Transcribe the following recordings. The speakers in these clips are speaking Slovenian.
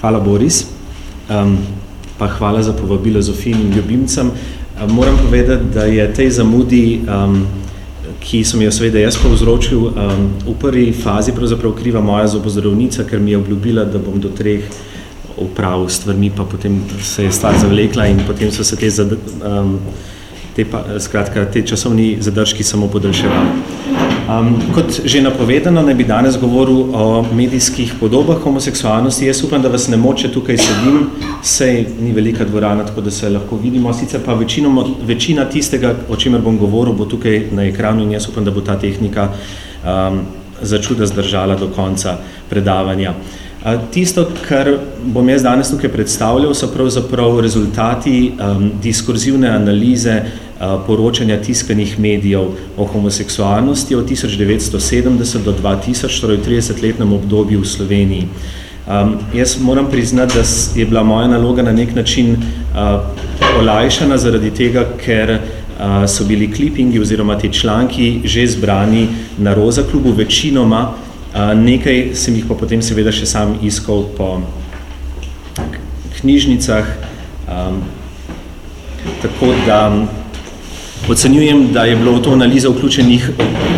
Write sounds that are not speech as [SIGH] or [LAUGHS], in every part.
Hvala, Boris. Um, pa hvala za povabilo Zofin in ljubimcem. Um, moram povedati, da je tej zamudi, um, ki sem jo seveda jaz povzročil, um, v prvi fazi pravzaprav kriva moja zobozdravnica, ker mi je obljubila, da bom do treh upravil stvarmi, pa potem se je stvar zavlekla in potem so se te, zad, um, te, pa, skratka, te časovni zadržki samo podaljševali. Um, kot že napovedano, naj bi danes govoril o medijskih podobah homoseksualnosti. Jaz upam, da vas ne moče tukaj sedim, sej ni velika dvorana, tako da se lahko vidimo. Sicer pa večino, večina tistega, o čemer bom govoril, bo tukaj na ekranu in jaz upam, da bo ta tehnika um, začuda zdržala do konca predavanja. Tisto, kar bom jaz danes tukaj predstavljal, so pravzaprav rezultati um, diskurzivne analize poročanja tiskanih medijev o homoseksualnosti od 1970 do 2000, torej v 30-letnem obdobju v Sloveniji. Um, jaz moram priznati, da je bila moja naloga na nek način uh, olajšana zaradi tega, ker uh, so bili klipingi oziroma ti članki že zbrani na Roza klubu večinoma nekaj sem jih pa potem seveda še sam iskal po knjižnicah, um, tako da ocenjujem, da je bilo v to analizo vključenih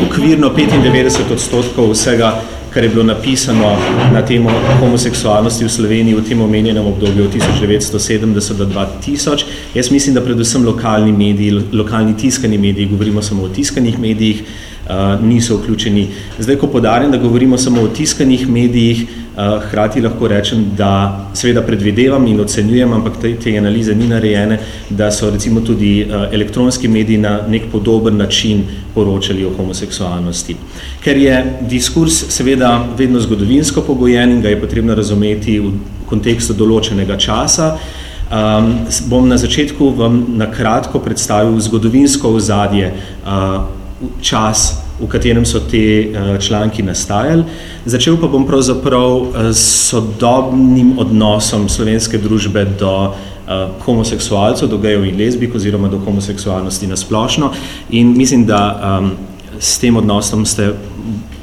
okvirno 95 odstotkov vsega, kar je bilo napisano na temo homoseksualnosti v Sloveniji v tem omenjenem obdobju od 1970 do 2000. Jaz mislim, da predvsem lokalni mediji, lokalni tiskani mediji, govorimo samo o tiskanih medijih, uh, niso vključeni. Zdaj, ko podarim, da govorimo samo o tiskanih medijih, uh, hkrati lahko rečem, da seveda predvidevam in ocenjujem, ampak te, te analize ni narejene, da so recimo tudi uh, elektronski mediji na nek podoben način poročali o homoseksualnosti. Ker je diskurs seveda vedno zgodovinsko pogojen in ga je potrebno razumeti v kontekstu določenega časa, Um, bom na začetku vam na kratko predstavil zgodovinsko ozadje uh, čas, v katerem so te uh, članki nastajali. Začel pa bom pravzaprav s sodobnim odnosom slovenske družbe do uh, homoseksualcev, do gejev in lezbik oziroma do homoseksualnosti na splošno in mislim, da um, s tem odnosom ste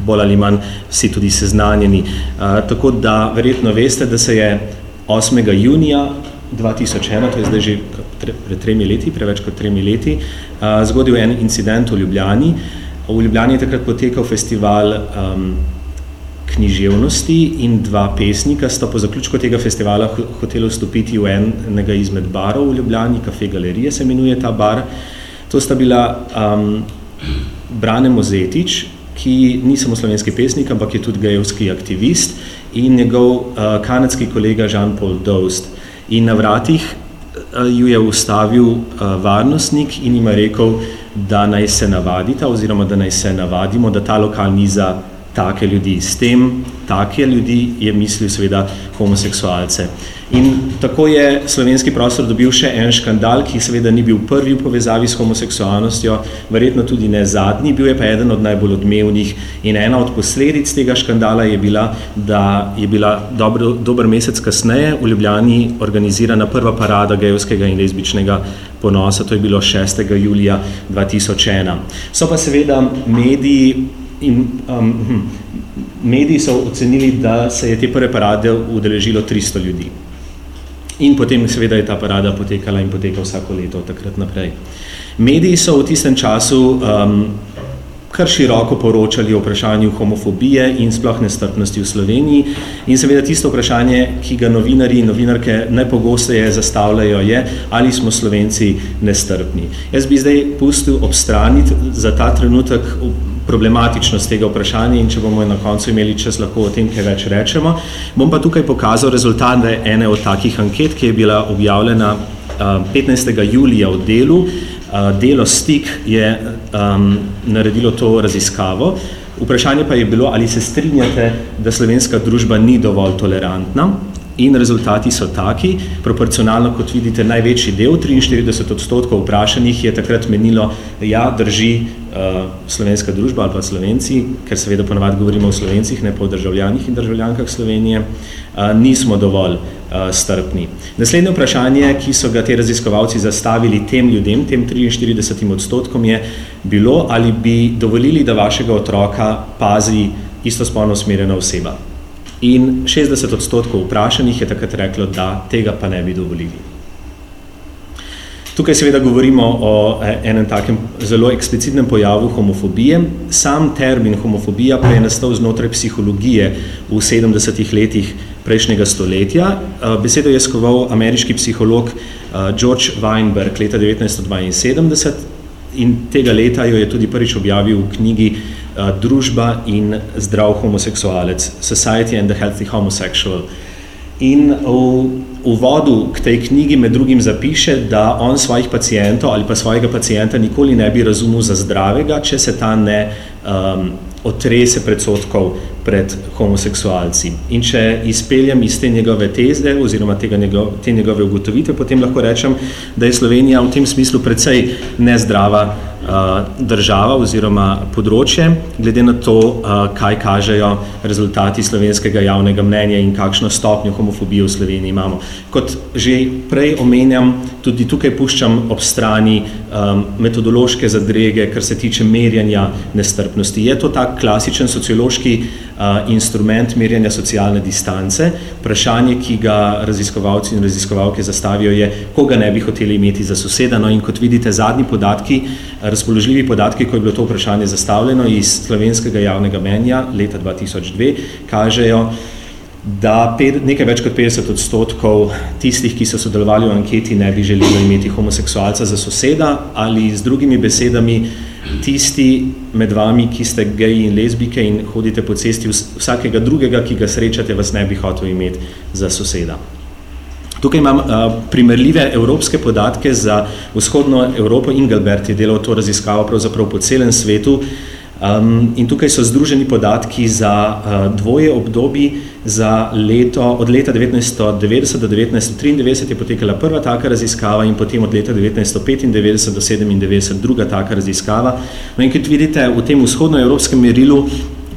bolj ali manj vsi tudi seznanjeni. Uh, tako da verjetno veste, da se je 8. junija 2001, to je zdaj že pred tremi leti, preveč kot tremi leti, uh, zgodil en incident v Ljubljani. V Ljubljani je takrat potekal festival um, književnosti in dva pesnika sta po zaključku tega festivala hoteli vstopiti v enega izmed barov v Ljubljani, Kafe Galerije se imenuje ta bar. To sta bila um, Brane Mozetič, ki ni samo slovenski pesnik, ampak je tudi gejovski aktivist in njegov uh, kanadski kolega Jean-Paul Dost. In na vratih ju je ustavil uh, varnostnik in jim rekel, da naj se navadita oziroma da naj se navadimo, da ta lokal ni za take ljudi. S tem take ljudi je mislil seveda homoseksualce. In tako je slovenski prostor dobil še en škandal, ki seveda ni bil prvi v povezavi s homoseksualnostjo, verjetno tudi ne zadnji, bil je pa eden od najbolj odmevnih. In ena od posledic tega škandala je bila, da je bila dobro, dober mesec kasneje v Ljubljani organizirana prva parada gejovskega in lezbičnega ponosa, to je bilo 6. julija 2001. So pa seveda mediji in um, hm, mediji so ocenili, da se je te prve parade udeležilo 300 ljudi. In potem seveda je ta parada potekala in poteka vsako leto takrat naprej. Mediji so v tistem času um, kar široko poročali o vprašanju homofobije in sploh nestrpnosti v Sloveniji. In seveda tisto vprašanje, ki ga novinari in novinarke najpogosteje zastavljajo, je, ali smo Slovenci nestrpni. Jaz bi zdaj pustil obstraniti za ta trenutek problematičnost tega vprašanja in če bomo na koncu imeli čas, lahko o tem kaj več rečemo. Bom pa tukaj pokazal rezultate ene od takih anket, ki je bila objavljena 15. julija v delu. Delo Stik je um, naredilo to raziskavo. Vprašanje pa je bilo, ali se strinjate, da slovenska družba ni dovolj tolerantna in rezultati so taki. Proporcionalno, kot vidite, največji del, 43 odstotkov vprašanih je takrat menilo, ja, drži uh, slovenska družba ali pa slovenci, ker seveda ponovadi govorimo o slovencih, ne pa o državljanih in državljankah Slovenije, uh, nismo dovolj uh, strpni. Naslednje vprašanje, ki so ga te raziskovalci zastavili tem ljudem, tem 43 odstotkom je bilo, ali bi dovolili, da vašega otroka pazi istospolno usmerjena oseba. In 60 odstotkov vprašanih je takrat reklo, da tega pa ne bi dovolili. Tukaj seveda govorimo o e, enem takem zelo eksplicitnem pojavu homofobije. Sam termin homofobija pa je nastal znotraj psihologije v 70-ih letih prejšnjega stoletja. E, besedo je skoval ameriški psiholog e, George Weinberg leta 1972 in tega leta jo je tudi prvič objavil v knjigi Družba in zdrav homoseksualec, Society and the Healthy Homosexual. In v uvodu k tej knjigi med drugim zapiše, da on svojih pacijentov ali pa svojega pacijenta nikoli ne bi razumel za zdravega, če se ta ne um, otrese predsotkov pred homoseksualci. In če izpeljem iz te njegove teze oziroma tega njegov, te njegove ugotovitve, potem lahko rečem, da je Slovenija v tem smislu precej nezdrava država oziroma področje, glede na to, kaj kažejo rezultati slovenskega javnega mnenja in kakšno stopnjo homofobije v Sloveniji imamo. Kot že prej omenjam, tudi tukaj puščam ob strani metodološke zadrege, kar se tiče merjanja nestrpnosti. Je to tak klasičen sociološki instrument merjanja socialne distance. Vprašanje, ki ga raziskovalci in raziskovalke zastavijo, je, koga ne bi hoteli imeti za soseda. No in kot vidite, zadnji podatki, razpoložljivi podatki, ko je bilo to vprašanje zastavljeno iz slovenskega javnega menja leta 2002, kažejo, da nekaj več kot 50 odstotkov tistih, ki so sodelovali v anketi, ne bi želeli imeti homoseksualca za soseda ali z drugimi besedami, tisti med vami, ki ste geji in lezbike in hodite po cesti, vsakega drugega, ki ga srečate, vas ne bi hotel imeti za soseda. Tukaj imam uh, primerljive evropske podatke za vzhodno Evropo. Ingelbert je delal to raziskavo pravzaprav po celem svetu. Um, in tukaj so združeni podatki za uh, dvoje obdobji, za leto, od leta 1990 do 1993 je potekala prva taka raziskava in potem od leta 1995 do 1997 druga taka raziskava. No in kot vidite, v tem vzhodnoevropskem merilu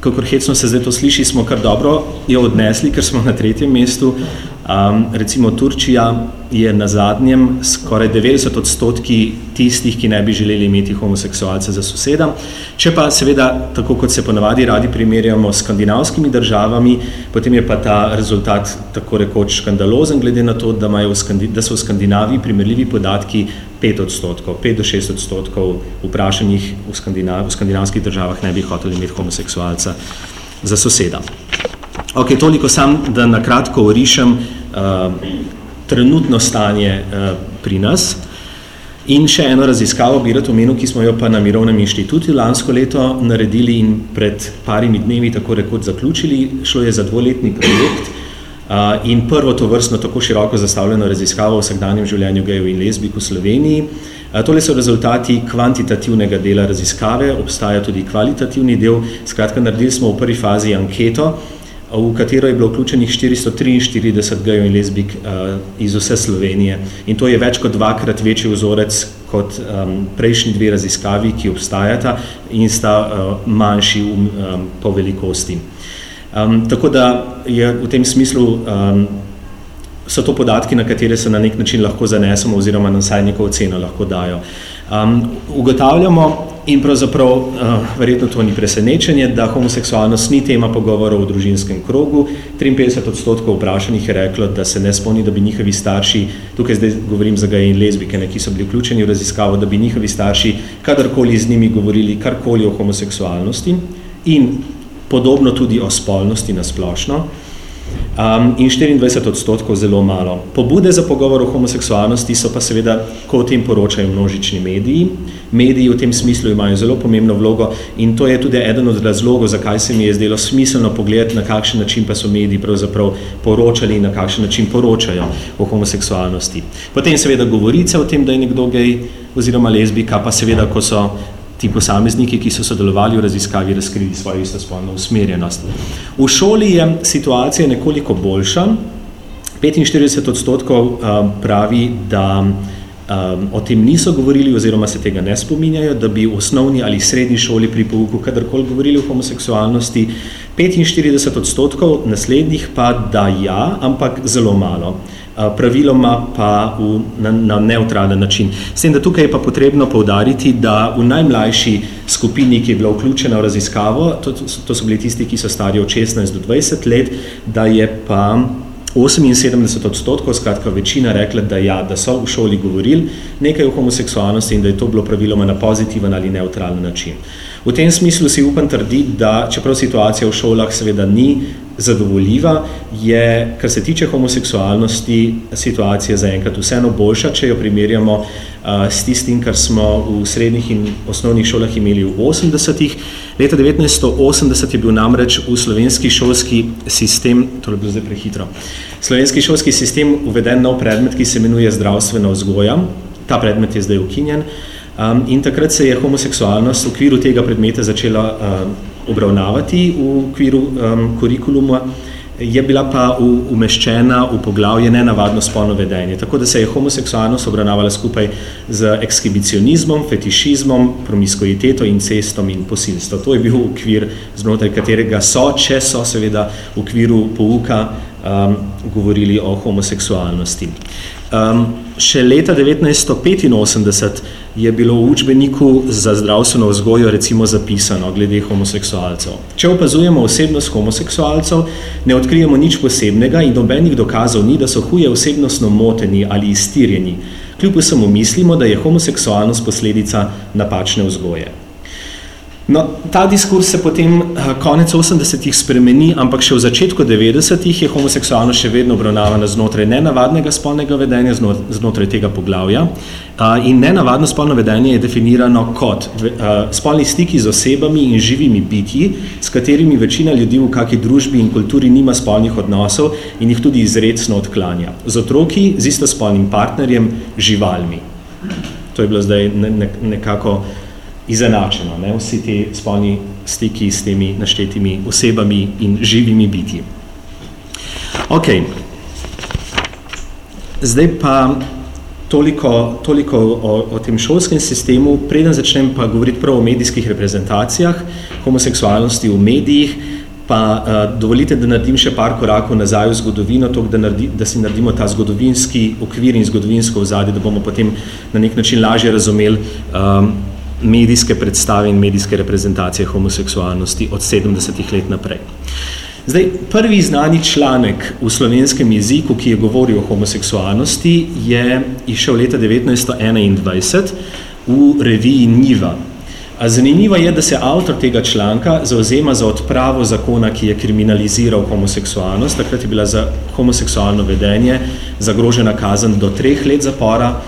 kakor hecno se zdaj to sliši, smo kar dobro jo odnesli, ker smo na tretjem mestu. Um, recimo Turčija je na zadnjem skoraj 90 odstotki tistih, ki ne bi želeli imeti homoseksualce za soseda. Če pa seveda, tako kot se ponavadi radi primerjamo s skandinavskimi državami, potem je pa ta rezultat tako rekoč škandalozen, glede na to, da, v da so v Skandinaviji primerljivi podatki 5 odstotkov, 5 do 6 odstotkov vprašanjih v, Skandinav, v skandinavskih državah ne bi hoteli imeti homoseksualca za soseda. Ok, toliko sam, da nakratko orišem uh, trenutno stanje uh, pri nas. In še eno raziskavo bi rad omenil, ki smo jo pa na Mirovnem inštitutu lansko leto naredili in pred parimi dnevi tako rekoč zaključili. Šlo je za dvoletni projekt, in prvo to vrstno tako široko zastavljeno raziskavo v vsakdanjem življenju gejev in lezbik v Sloveniji. Tole so rezultati kvantitativnega dela raziskave, obstaja tudi kvalitativni del. Skratka, naredili smo v prvi fazi anketo, v katero je bilo vključenih 443 gejev in lezbik iz vse Slovenije. In to je več kot dvakrat večji vzorec kot um, prejšnji dve raziskavi, ki obstajata in sta uh, manjši um, po velikosti. Um, tako da je v tem smislu um, so to podatki, na katere se na nek način lahko zanesemo oziroma na saj neko oceno lahko dajo. Um, ugotavljamo in pravzaprav uh, verjetno to ni presenečenje, da homoseksualnost ni tema pogovorov v družinskem krogu. 53 odstotkov vprašanih je reklo, da se ne spomni, da bi njihovi starši, tukaj zdaj govorim za gaje in lezbike, ne, ki so bili vključeni v raziskavo, da bi njihovi starši kadarkoli z njimi govorili karkoli o homoseksualnosti in podobno tudi o spolnosti na splošno. Um, in 24 odstotkov zelo malo. Pobude za pogovor o homoseksualnosti so pa seveda, ko o tem poročajo množični mediji. Mediji v tem smislu imajo zelo pomembno vlogo in to je tudi eden od razlogov, zakaj se mi je zdelo smiselno pogledati, na kakšen način pa so mediji pravzaprav poročali in na kakšen način poročajo o homoseksualnosti. Potem seveda govorice o tem, da je nekdo gej oziroma lezbika, pa seveda, ko so ti posamezniki, ki so sodelovali v raziskavi, razkrili svojo istospolno usmerjenost. V šoli je situacija nekoliko boljša. 45 odstotkov um, pravi, da um, o tem niso govorili oziroma se tega ne spominjajo, da bi v osnovni ali srednji šoli pri pouku kadarkoli govorili o homoseksualnosti. 45 odstotkov naslednjih pa da ja, ampak zelo malo. Praviloma pa v, na, na neutralen način. S tem, da tukaj je pa potrebno povdariti, da v najmlajši skupini, ki je bila vključena v raziskavo, to, to so bili tisti, ki so stari od 16 do 20 let, da je pa 78 odstotkov, skratka večina rekla, da ja, da so v šoli govorili nekaj o homoseksualnosti in da je to bilo praviloma na pozitiven ali neutralen način. V tem smislu si upam trditi, da čeprav situacija v šolah seveda ni zadovoljiva, je, kar se tiče homoseksualnosti, situacija zaenkrat vseeno boljša, če jo primerjamo uh, s tistim, kar smo v srednjih in osnovnih šolah imeli v 80-ih. Leta 1980 je bil namreč v slovenski šolski sistem, to je bilo zdaj prehitro, slovenski šolski sistem uveden nov predmet, ki se imenuje zdravstvena vzgoja. Ta predmet je zdaj ukinjen. Um, in takrat se je homoseksualnost v okviru tega predmeta začela uh, obravnavati v okviru um, kurikuluma, je bila pa v, umeščena v poglavje nenavadno spolno vedenje. Tako da se je homoseksualnost obravnavala skupaj z ekshibicionizmom, fetišizmom, promiskuiteto, incestom in posilstvo. To je bil okvir, znotraj katerega so, če so seveda v okviru pouka um, govorili o homoseksualnosti. Um, še leta 1985 je bilo v učbeniku za zdravstveno vzgojo recimo zapisano glede homoseksualcev. Če opazujemo osebnost homoseksualcev, ne odkrijemo nič posebnega in dobenih dokazov ni, da so huje osebnostno moteni ali iztirjeni. Kljub vsemu mislimo, da je homoseksualnost posledica napačne vzgoje. No, ta diskurs se potem eh, konec 80-ih spremeni, ampak še v začetku 90-ih je homoseksualnost še vedno obravnavana znotraj nenavadnega spolnega vedenja, znotraj tega poglavja. Eh, in nenavadno spolno vedenje je definirano kot eh, spolni stiki z osebami in živimi bitji, s katerimi večina ljudi v kakej družbi in kulturi nima spolnih odnosov in jih tudi izredno odklanja. Z otroki, z istospolnim partnerjem, živalmi. To je bilo zdaj nekako izenačeno, ne, vsi ti spolni stiki s temi naštetimi osebami in živimi bitji. Ok, zdaj pa toliko, toliko o, o tem šolskem sistemu, preden začnem pa govoriti prav o medijskih reprezentacijah, homoseksualnosti v medijih, pa uh, dovolite, da naredim še par korakov nazaj v zgodovino, tok, da, naredi, da si naredimo ta zgodovinski okvir in zgodovinsko vzadje, da bomo potem na nek način lažje razumeli um, medijske predstave in medijske reprezentacije homoseksualnosti od 70 let naprej. Zdaj, prvi znani članek v slovenskem jeziku, ki je govoril o homoseksualnosti, je išel leta 1921 v reviji Niva. A zanimivo je, da se avtor tega članka zauzema za odpravo zakona, ki je kriminaliziral homoseksualnost. Takrat je bila za homoseksualno vedenje zagrožena kazen do treh let zapora,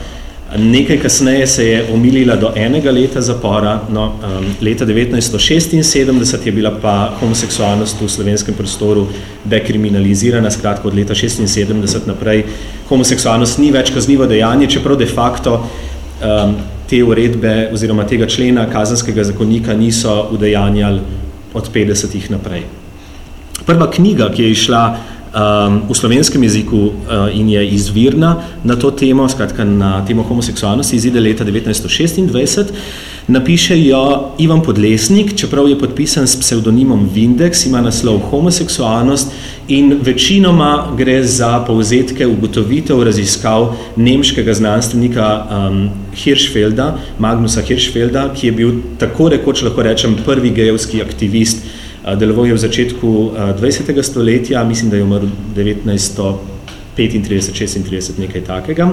Nekaj kasneje se je omilila do enega leta zapora, no, um, leta 1976 je bila pa homoseksualnost v slovenskem prostoru dekriminalizirana, skratko od leta 1976 naprej. Homoseksualnost ni več kaznivo dejanje, čeprav de facto um, te uredbe oziroma tega člena kazanskega zakonika niso udejanjali od 50-ih naprej. Prva knjiga, ki je išla um, v slovenskem jeziku uh, in je izvirna na to temo, skratka na temo homoseksualnosti, izide leta 1926. Napiše jo Ivan Podlesnik, čeprav je podpisan s psevdonimom Vindex, ima naslov homoseksualnost in večinoma gre za povzetke ugotovitev raziskav nemškega znanstvenika um, Hirschfelda, Magnusa Hirschfelda, ki je bil tako rekoč, lahko rečem, prvi gejevski aktivist Deloval je v začetku 20. stoletja, mislim, da je umrl 1935-36, nekaj takega.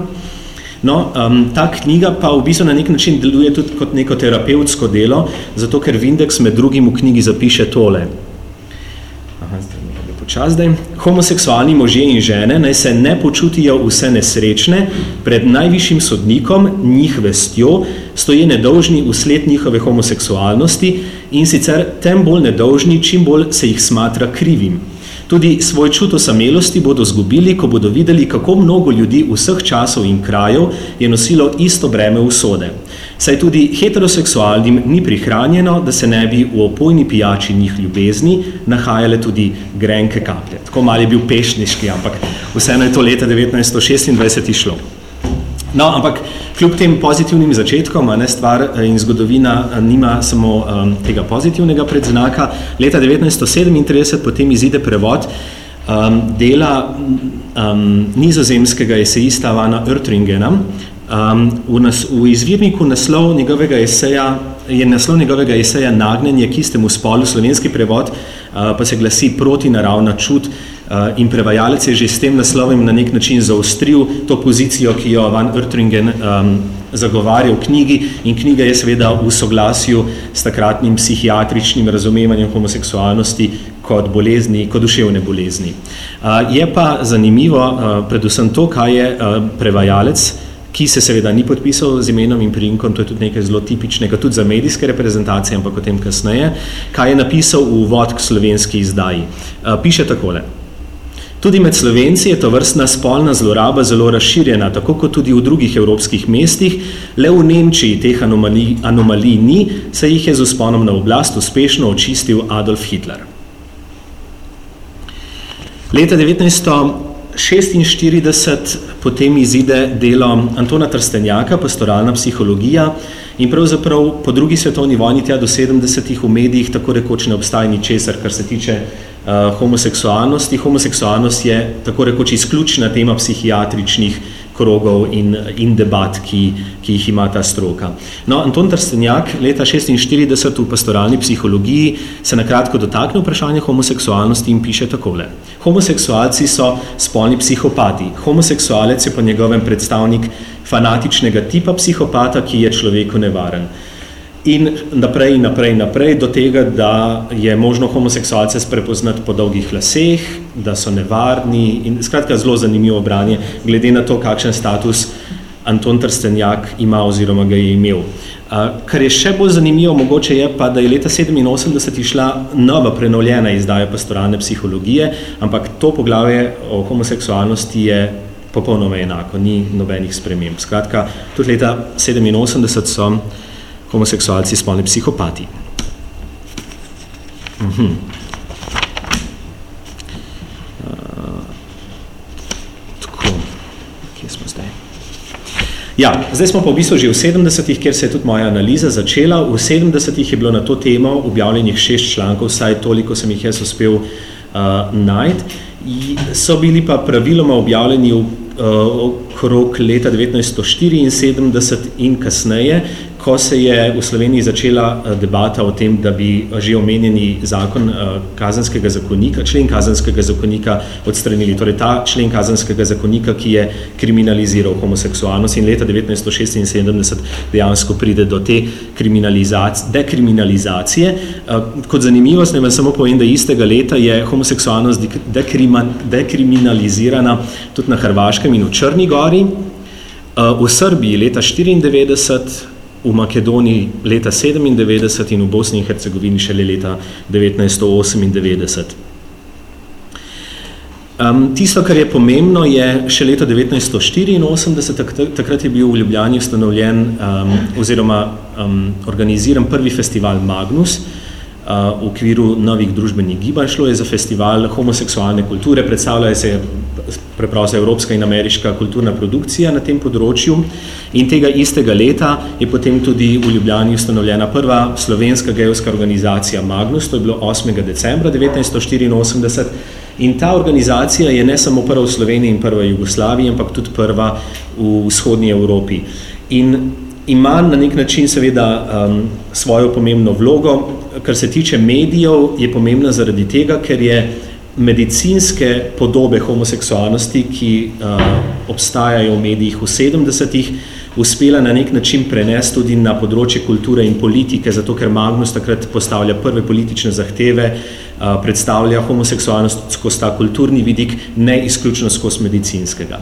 No, um, ta knjiga pa v bistvu na nek način deluje tudi kot neko terapevtsko delo, zato ker Vindex med drugim v knjigi zapiše tole. Aha, zdaj počas zdaj. Homoseksualni možje in žene naj se ne počutijo vse nesrečne pred najvišjim sodnikom, njih vestjo, stoje nedolžni usled njihove homoseksualnosti in sicer tem bolj nedolžni, čim bolj se jih smatra krivim. Tudi svoj čut osamelosti bodo zgubili, ko bodo videli, kako mnogo ljudi vseh časov in krajev je nosilo isto breme usode. Saj tudi heteroseksualnim ni prihranjeno, da se ne bi v opojni pijači njih ljubezni nahajale tudi grenke kaplje. Tako mal je bil pešniški, ampak vseeno je to leta 1926 šlo. No, ampak kljub tem pozitivnim začetkom, ne, stvar eh, in zgodovina eh, nima samo um, tega pozitivnega predznaka. Leta 1937 potem izide prevod um, dela um, nizozemskega esejista Vana Ertringena. Um, v, nas, v izvirniku naslov njegovega eseja, je naslov njegovega eseja Nagnenje k istemu spolu, slovenski prevod, pa se glasi proti naravna čut, uh, in prevajalec je že s tem naslovem na nek način zaostril to pozicijo, ki jo Van Ertringen um, zagovarja v knjigi in knjiga je seveda v soglasju s takratnim psihiatričnim razumevanjem homoseksualnosti kot bolezni, kot duševne bolezni. Je pa zanimivo predvsem to, kaj je prevajalec, ki se seveda ni podpisal z imenom in prinkom, to je tudi nekaj zelo tipičnega, tudi za medijske reprezentacije, ampak o tem kasneje, kaj je napisal v vod k slovenski izdaji. Piše takole. Tudi med Slovenci je to vrstna spolna zloraba zelo razširjena, tako kot tudi v drugih evropskih mestih, le v Nemčiji teh anomalij, anomalij ni, saj jih je z usponom na oblast uspešno očistil Adolf Hitler. Leta 1946 potem izide delo Antona Trstenjaka, pastoralna psihologija in pravzaprav po drugi svetovni vojni tja do 70-ih v medijih tako rekoč ne obstaja ničesar, kar se tiče uh, homoseksualnosti. Homoseksualnost je tako rekoč izključna tema psihiatričnih krogov in, in debat, ki, ki jih ima ta stroka. No, Anton Trstenjak leta 46 v pastoralni psihologiji se nakratko dotakne vprašanja homoseksualnosti in piše takole. Homoseksualci so spolni psihopati. Homoseksualec je po njegovem predstavnik fanatičnega tipa psihopata, ki je človeku nevaren. In naprej, naprej, naprej, do tega, da je možno homoseksualce prepoznati po dolgih laseh, da so nevarni in skratka zelo zanimivo branje, glede na to, kakšen status Anton Trstenjak ima oziroma ga je imel. Kar je še bolj zanimivo, mogoče je pa, da je leta 87 išla nova prenovljena izdaja pastoralne psihologije, ampak to poglavje o homoseksualnosti je popolnoma enako, ni nobenih sprememb. Skratka, tudi leta 87 so homoseksualci spolni psihopati. Mhm. Uh, tako, kje smo zdaj? Ja, zdaj smo pa v bistvu že v 70-ih, kjer se je tudi moja analiza začela. V 70-ih je bilo na to temo objavljenih šest člankov, vsaj toliko sem jih jaz uspel uh, najti. So bili pa praviloma objavljeni v uh, okrog leta 1974 in kasneje, ko se je v Sloveniji začela eh, debata o tem, da bi že omenjeni zakon eh, kazanskega zakonika, člen kazanskega zakonika odstranili. Torej ta člen kazanskega zakonika, ki je kriminaliziral homoseksualnost in leta 1976 dejansko pride do te dekriminalizacije. Eh, kot zanimivost, ne vam samo povem, da istega leta je homoseksualnost dekriminalizirana tudi na Hrvaškem in v Črni gori. V Srbiji leta 1994 v Makedoniji leta 97 in v Bosni in Hercegovini šele leta 1998. Um, tisto, kar je pomembno, je še leta 1984, takrat je bil v Ljubljani ustanovljen um, oziroma um, organiziran prvi festival Magnus, v okviru novih družbenih gibanj. Šlo je za festival homoseksualne kulture, predstavljajo se preprosto evropska in ameriška kulturna produkcija na tem področju in tega istega leta je potem tudi v Ljubljani ustanovljena prva slovenska gejovska organizacija Magnus, to je bilo 8. decembra 1984 in ta organizacija je ne samo prva v Sloveniji in prva v Jugoslaviji, ampak tudi prva v vzhodnji Evropi. In ima na nek način seveda um, svojo pomembno vlogo, kar se tiče medijev, je pomembna zaradi tega, ker je medicinske podobe homoseksualnosti, ki uh, obstajajo v medijih v 70-ih, uspela na nek način prenesti tudi na področje kulture in politike, zato ker Magnus takrat postavlja prve politične zahteve, uh, predstavlja homoseksualnost skozi ta kulturni vidik, ne izključno skozi medicinskega.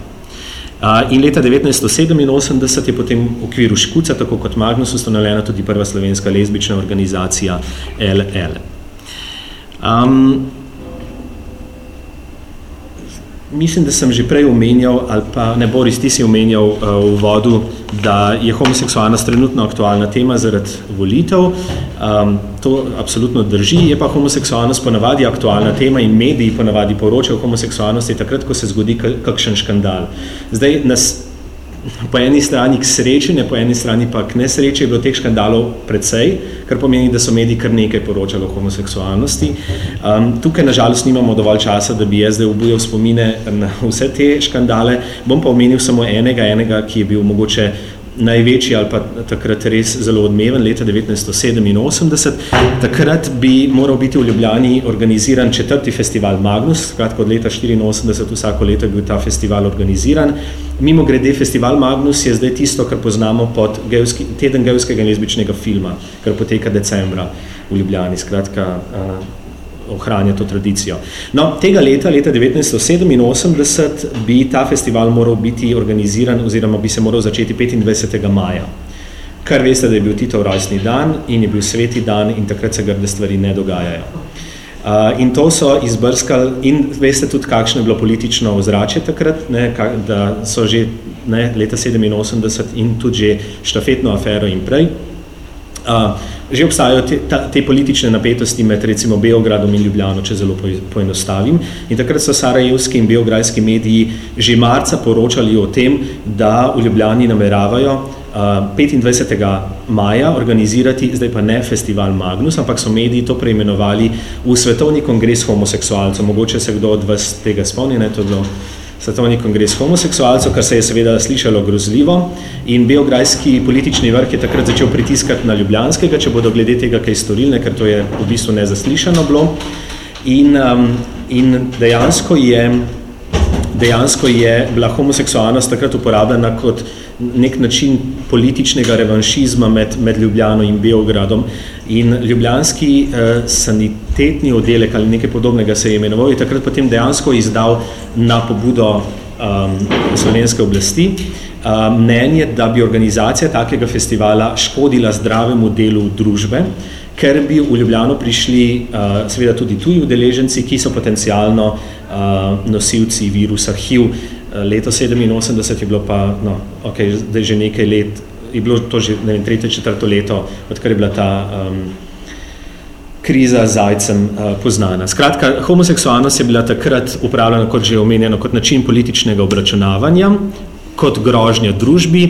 In leta 1987 je potem v okviru Škuca, tako kot Magnus, ustanovljena tudi prva slovenska lezbična organizacija LL. Um, Mislim, da sem že prej omenjal, ali pa ne Boris, ti si omenjal uh, v vodu, da je homoseksualnost trenutno aktualna tema zaradi volitev. Um, to absolutno drži, je pa homoseksualnost ponavadi aktualna tema in mediji ponavadi poročajo o homoseksualnosti takrat, ko se zgodi kakšen škandal. Zdaj, nas po eni strani k sreči, ne po eni strani pa k nesreči, je bilo teh škandalov precej, kar pomeni, da so mediji kar nekaj poročali o homoseksualnosti. Um, tukaj nažalost nimamo dovolj časa, da bi jaz zdaj obujal spomine na vse te škandale. Bom pa omenil samo enega, enega, ki je bil mogoče največji ali pa takrat res zelo odmeven, leta 1987. Takrat bi moral biti v Ljubljani organiziran četrti festival Magnus, skratka od leta 1984 vsako leto je bil ta festival organiziran. Mimo grede, festival Magnus je zdaj tisto, kar poznamo pod gevski, teden gevskega in lezbičnega filma, kar poteka decembra v Ljubljani. Skratka, ohranja to tradicijo. No, tega leta, leta 1987, bi ta festival moral biti organiziran oziroma bi se moral začeti 25. maja. Kar veste, da je bil Titov rojstni dan in je bil sveti dan in takrat se grde stvari ne dogajajo. Uh, in to so izbrskali in veste tudi, kakšno je bilo politično ozračje takrat, ne, kak, da so že ne, leta 87 in tudi že štafetno afero in prej. Uh, že obstajajo te, ta, te politične napetosti med recimo Beogradom in Ljubljano, če zelo poenostavim. In takrat so sarajevski in beograjski mediji že marca poročali o tem, da v Ljubljani nameravajo uh, 25. maja organizirati, zdaj pa ne festival Magnus, ampak so mediji to preimenovali v Svetovni kongres homoseksualcev. Mogoče se kdo od vas tega spomni, ne to bilo svetovni kongres homoseksualcev, kar se je seveda slišalo grozljivo in beograjski politični vrh je takrat začel pritiskati na Ljubljanskega, če bodo glede tega kaj storilne, ker to je v bistvu nezaslišano bilo. In, um, in dejansko je dejansko je bila homoseksualnost takrat uporabljena kot nek način političnega revanšizma med, med Ljubljano in Beogradom. In ljubljanski eh, sanitetni oddelek ali nekaj podobnega se je imenoval in takrat potem dejansko izdal na pobudo um, slovenske oblasti um, mnenje, da bi organizacija takega festivala škodila zdravemu delu družbe, ker bi v Ljubljano prišli uh, seveda tudi tuji udeleženci, ki so potencialno uh, nosilci virusa HIV. Leto 87 je bilo pa, no, ok, zdaj že nekaj let, je bilo to že, ne vem, tretje, četrto leto, odkar je bila ta um, kriza z zajcem uh, poznana. Skratka, homoseksualnost je bila takrat upravljena, kot že omenjeno, kot način političnega obračunavanja, kot grožnja družbi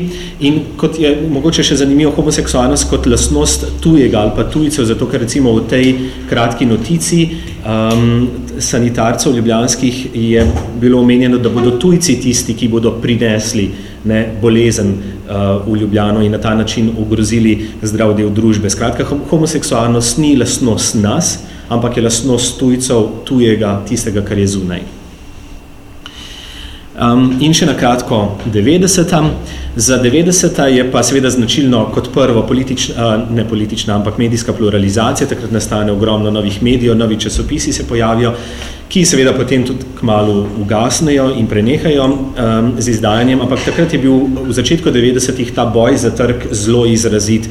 in kot je mogoče še zanimivo homoseksualnost kot lasnost tujega ali pa tujcev, zato ker recimo v tej kratki notici um, sanitarcev ljubljanskih je bilo omenjeno, da bodo tujci tisti, ki bodo prinesli ne, bolezen uh, v Ljubljano in na ta način ogrozili zdrav del družbe. Skratka, homoseksualnost ni lasnost nas, ampak je lasnost tujcev, tujega, tistega, kar je zunaj. Um, in še na kratko 90. Za 90. je pa seveda značilno kot prvo politična, ne politična, ampak medijska pluralizacija, takrat nastane ogromno novih medijev, novi časopisi se pojavijo, ki seveda potem tudi kmalo ugasnejo in prenehajo um, z izdajanjem, ampak takrat je bil v začetku 90. ta boj za trg zelo izrazit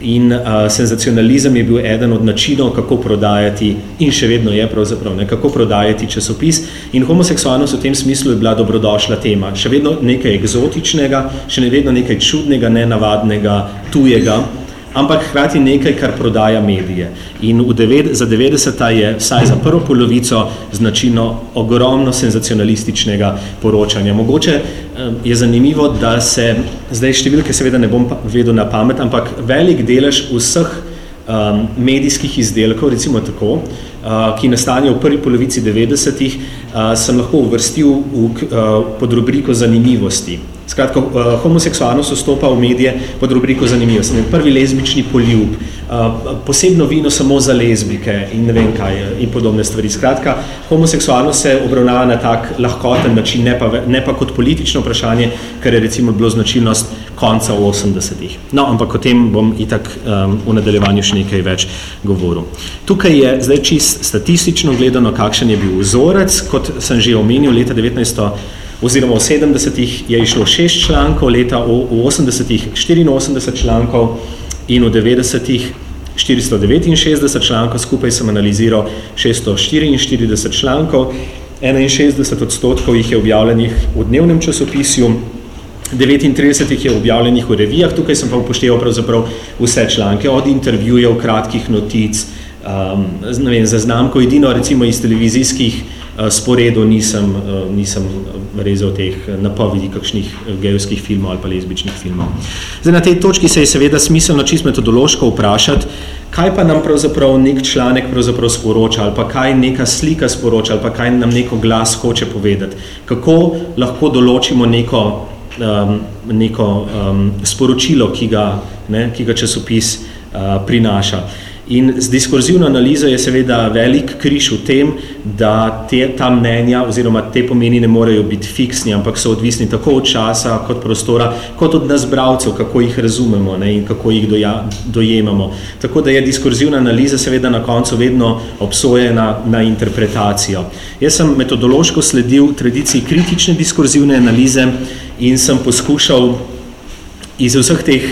in uh, senzacionalizem je bil eden od načinov, kako prodajati in še vedno je pravzaprav, ne, kako prodajati časopis in homoseksualnost v tem smislu je bila dobrodošla tema. Še vedno nekaj egzotičnega, še vedno nekaj čudnega, nenavadnega, tujega, ampak hkrati nekaj, kar prodaja medije. In v deved, za 90. je vsaj za prvo polovico značilno ogromno senzacionalističnega poročanja. Mogoče eh, je zanimivo, da se, zdaj številke seveda ne bom vedel na pamet, ampak velik delež vseh um, medijskih izdelkov, recimo tako, uh, ki nastanejo v prvi polovici 90-ih, uh, sem lahko uvrstil v, uh, pod rubriko zanimivosti. Skratka, uh, homoseksualnost vstopa v medije pod rubriko zanimivosti. Prvi lezbični poljub, uh, posebno vino samo za lezbike in ne vem kaj in podobne stvari. Skratka, homoseksualnost se obravnava na tak lahkoten način, ne pa, ne pa kot politično vprašanje, kar je recimo bilo značilnost konca v 80-ih. No, ampak o tem bom itak um, v nadaljevanju še nekaj več govoril. Tukaj je zdaj čist statistično gledano, kakšen je bil vzorec, kot sem že omenil, leta 1900 oziroma v 70-ih je išlo 6 člankov, leta v 80-ih 84 člankov in v 90-ih 469 člankov, skupaj sem analiziral 644 člankov, 61 odstotkov jih je objavljenih v dnevnem časopisju, 39 jih je objavljenih v revijah, tukaj sem pa upošteval pravzaprav vse članke, od intervjujev, kratkih notic, um, ne vem, zaznamkov, edino recimo iz televizijskih sporedu nisem, nisem rezal teh napovedi kakšnih gejovskih filmov ali pa lezbičnih filmov. Zdaj, na tej točki se je seveda smiselno čisto metodološko vprašati, kaj pa nam pravzaprav nek članek pravzaprav sporoča ali pa kaj neka slika sporoča ali pa kaj nam neko glas hoče povedati. Kako lahko določimo neko, um, neko um, sporočilo, ki ga, ne, ki ga časopis uh, prinaša. In z diskurzivno analizo je seveda velik križ v tem, da te, ta mnenja oziroma te pomeni ne morejo biti fiksni, ampak so odvisni tako od časa kot prostora, kot od nas bravcev, kako jih razumemo ne, in kako jih doja, dojemamo. Tako da je diskurzivna analiza seveda na koncu vedno obsojena na interpretacijo. Jaz sem metodološko sledil tradiciji kritične diskurzivne analize in sem poskušal iz vseh teh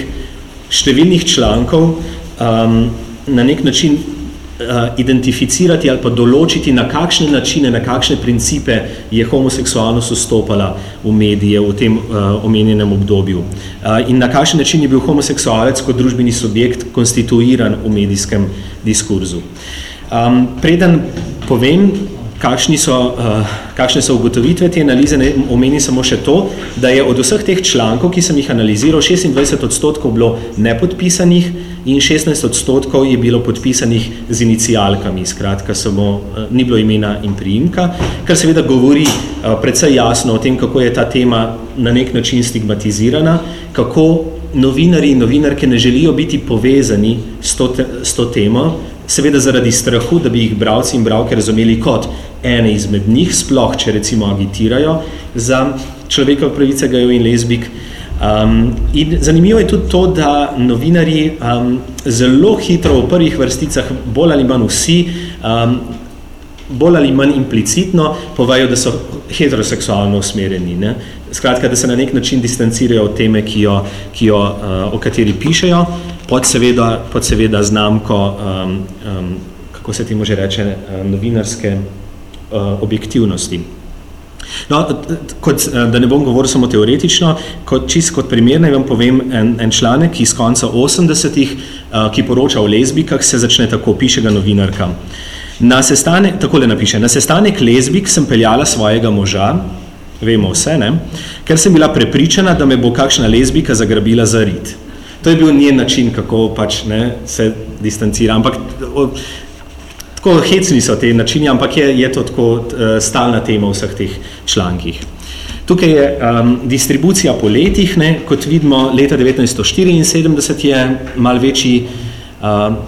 številnih člankov um, na nek način uh, identificirati ali pa določiti, na kakšne načine, na kakšne principe je homoseksualnost vstopala v medije v tem uh, omenjenem obdobju. Uh, in na kakšen način je bil homoseksualec kot družbeni subjekt konstituiran v medijskem diskurzu. Um, preden povem, kakšni so, uh, kakšne so ugotovitve te analize, ne omenim samo še to, da je od vseh teh člankov, ki sem jih analiziral, 26 odstotkov bilo nepodpisanih in 16 odstotkov je bilo podpisanih z inicialkami, skratka samo uh, ni bilo imena in priimka, kar seveda govori uh, predvsej jasno o tem, kako je ta tema na nek način stigmatizirana, kako novinari in novinarke ne želijo biti povezani s to, te, s to temo, seveda zaradi strahu, da bi jih bravci in bravke razumeli kot ene izmed njih, sploh če recimo agitirajo za človekov pravice gejev in lezbik. Um, in zanimivo je tudi to, da novinari um, zelo hitro v prvih vrsticah, bolj ali manj vsi, um, bolj ali manj implicitno povajo, da so heteroseksualno usmerjeni. Ne? Skratka, da se na nek način distancirajo od teme, ki jo, ki jo, uh, o kateri pišejo, pod seveda, pod seveda znamko, um, um, kako se ti može reče, uh, novinarske uh, objektivnosti. No, kot, uh, da ne bom govoril samo teoretično, kot, čist kot primer naj vam povem en, en članek iz konca 80-ih, uh, ki poroča o lezbikah, se začne tako, piše ga novinarka. Na sestanek, takole napiše, na sestanek lezbik sem peljala svojega moža, vemo vse, ne, ker sem bila prepričana, da me bo kakšna lezbika zagrabila za rit. To je bil njen način, kako pač ne, se distancira. Ampak tako hecni so te načini, ampak je, je to tako uh, stalna tema v vseh teh člankih. Tukaj je um, distribucija po letih, ne, kot vidimo, leta 1974 je mal večji,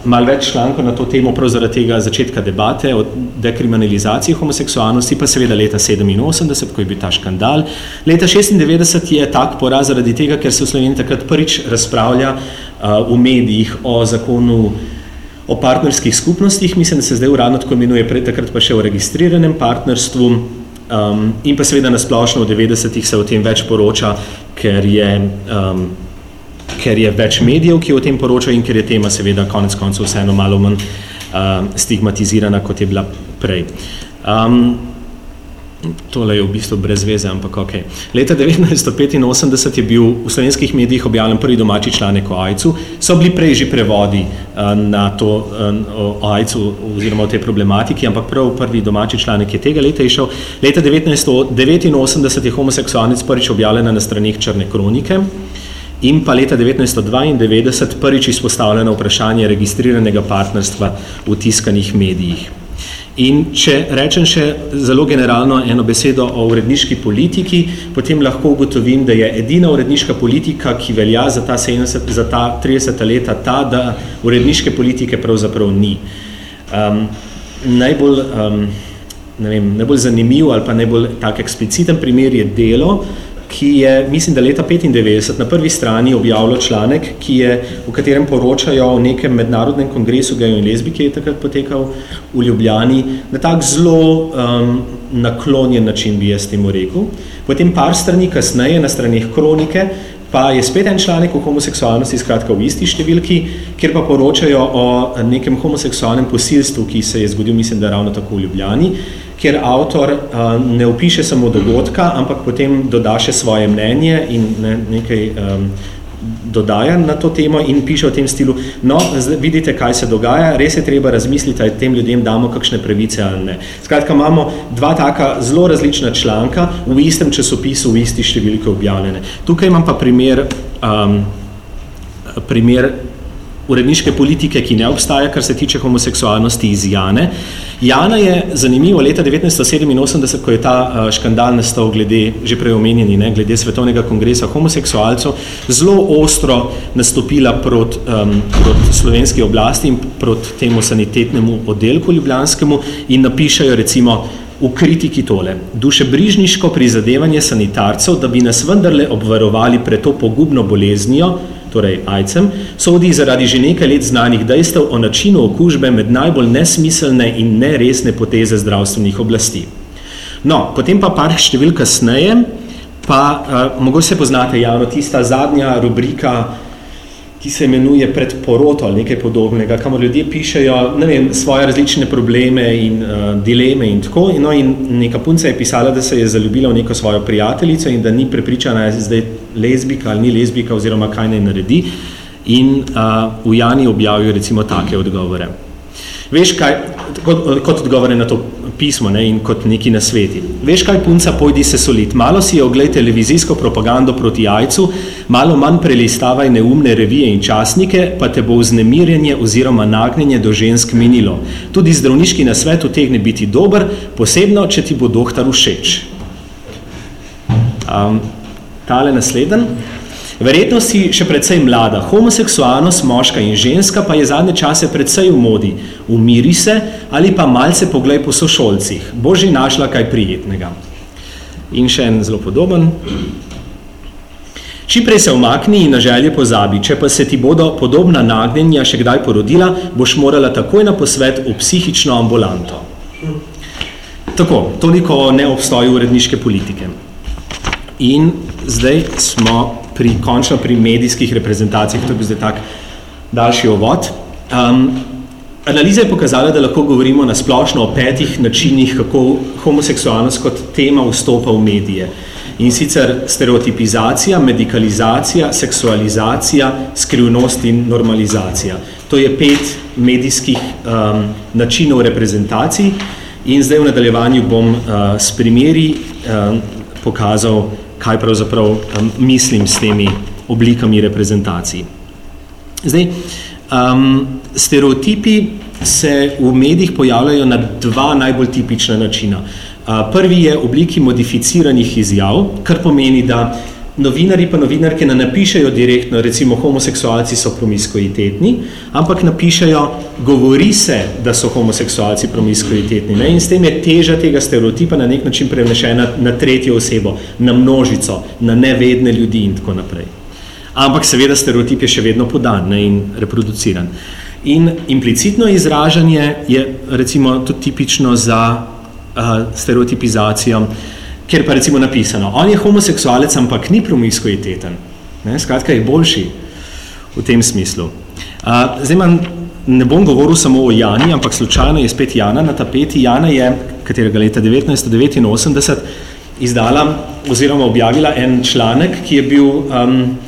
mal več člankov na to temo, prav zaradi tega začetka debate o dekriminalizaciji homoseksualnosti, pa seveda leta 87, ko je bil ta škandal. Leta 96 je tak poraz zaradi tega, ker se v Sloveniji takrat prvič razpravlja uh, v medijih o zakonu o partnerskih skupnostih, mislim, da se zdaj uradno tako imenuje, pred takrat pa še o registriranem partnerstvu um, in pa seveda nasplošno v 90-ih se o tem več poroča, ker je, um, ker je več medijev, ki o tem poročajo in ker je tema seveda konec koncev vseeno malo manj uh, stigmatizirana, kot je bila prej. Um, Tole je v bistvu brez veze, ampak ok. Leta 1985 je bil v slovenskih medijih objavljen prvi domači članek o AIDS-u. So bili prej že prevodi uh, na to uh, o AIDS-u oziroma o tej problematiki, ampak prav prvi domači članek je tega leta išel. Leta 1989 je homoseksualnic prvič objavljena na stranih Črne kronike in pa leta 1992 prvič izpostavljeno vprašanje registriranega partnerstva v tiskanih medijih. In če rečem še zelo generalno eno besedo o uredniški politiki, potem lahko ugotovim, da je edina uredniška politika, ki velja za ta, 70, za ta 30 leta, ta, da uredniške politike pravzaprav ni. Um, najbolj, um, ne vem, najbolj zanimiv ali pa najbolj tak ekspliciten primer je delo, ki je, mislim, da leta 95 na prvi strani objavilo članek, ki je, v katerem poročajo o nekem mednarodnem kongresu gejo in lezbi, ki je takrat potekal v Ljubljani, na tak zelo um, naklonjen način, bi jaz temu rekel. Potem par strani kasneje, na stranih kronike, pa je spet en članek o homoseksualnosti, skratka v isti številki, kjer pa poročajo o nekem homoseksualnem posilstvu, ki se je zgodil, mislim, da ravno tako v Ljubljani, kjer avtor uh, ne opiše samo dogodka, ampak potem doda še svoje mnenje in ne, nekaj um, dodaja na to temo in piše v tem stilu, no, vidite, kaj se dogaja, res je treba razmisliti, ali tem ljudem damo kakšne pravice ali ne. Skratka, imamo dva taka zelo različna članka v istem časopisu, v isti številki objavljene. Tukaj imam pa primer, um, primer uredniške politike, ki ne obstaja, kar se tiče homoseksualnosti iz Jane. Jana je zanimivo leta 1987, ko je ta uh, škandal nastal glede, že prej omenjeni, ne, glede Svetovnega kongresa homoseksualcev, zelo ostro nastopila proti um, prot slovenski oblasti in proti temu sanitetnemu oddelku ljubljanskemu in napišajo recimo v kritiki tole. Dušebrižniško prizadevanje sanitarcev, da bi nas vendarle obvarovali pred to pogubno boleznijo, torej ajcem, sodi zaradi že nekaj let znanih dejstev o načinu okužbe med najbolj nesmiselne in neresne poteze zdravstvenih oblasti. No, potem pa par števil kasneje, pa uh, mogoče se poznate javno, tista zadnja rubrika ki se imenuje pred poroto ali nekaj podobnega, kamor ljudje pišejo ne vem, svoje različne probleme in uh, dileme in tako. No, in neka punca je pisala, da se je zaljubila v neko svojo prijateljico in da ni prepričana, da je zdaj lezbika ali ni lezbika oziroma kaj naj naredi. In uh, v Jani objavijo recimo take odgovore. Veš kaj, kot, kot odgovore na to pismo ne, in kot neki na sveti. Veš kaj, punca, pojdi se solit. Malo si oglej televizijsko propagando proti jajcu, malo manj prelistavaj neumne revije in časnike, pa te bo vznemirjenje oziroma nagnjenje do žensk minilo. Tudi zdravniški na svetu tegne biti dober, posebno, če ti bo doktor všeč. Um, tale nasleden. Verjetno si še predvsej mlada. Homoseksualnost, moška in ženska pa je zadnje čase predvsej v modi. Umiri se ali pa malce poglej po sošolcih. Boži našla kaj prijetnega. In še en zelo podoben. Čiprej se omakni in na želje pozabi. Če pa se ti bodo podobna nagnjenja še kdaj porodila, boš morala takoj na posvet v psihično ambulanto. Tako, toliko o neobstoju uredniške politike. In zdaj smo pri, končno pri medijskih reprezentacijah, to je bil zdaj tak daljši ovod. Um, analiza je pokazala, da lahko govorimo na splošno o petih načinih, kako homoseksualnost kot tema vstopa v medije. In sicer stereotipizacija, medikalizacija, seksualizacija, skrivnost in normalizacija. To je pet medijskih um, načinov reprezentacij in zdaj v nadaljevanju bom uh, s primeri um, pokazal, kaj pravzaprav um, mislim s temi oblikami reprezentacij. Zdaj, um, stereotipi se v medijih pojavljajo na dva najbolj tipična načina. Uh, prvi je obliki modificiranih izjav, kar pomeni, da novinari pa novinarke ne napišejo direktno, recimo homoseksualci so promiskuitetni, ampak napišejo, govori se, da so homoseksualci promiskuitetni. Ne? In s tem je teža tega stereotipa na nek način prenešena na tretjo osebo, na množico, na nevedne ljudi in tako naprej. Ampak seveda stereotip je še vedno podan ne? in reproduciran. In implicitno izražanje je recimo tudi tipično za uh, stereotipizacijo, uh, kjer pa recimo napisano, on je homoseksualec, ampak ni promiskuiteten. Ne, skratka, je boljši v tem smislu. Uh, zdaj man, ne bom govoril samo o Jani, ampak slučajno je spet Jana na tapeti. Jana je, katerega leta 1989, izdala oziroma objavila en članek, ki je bil um,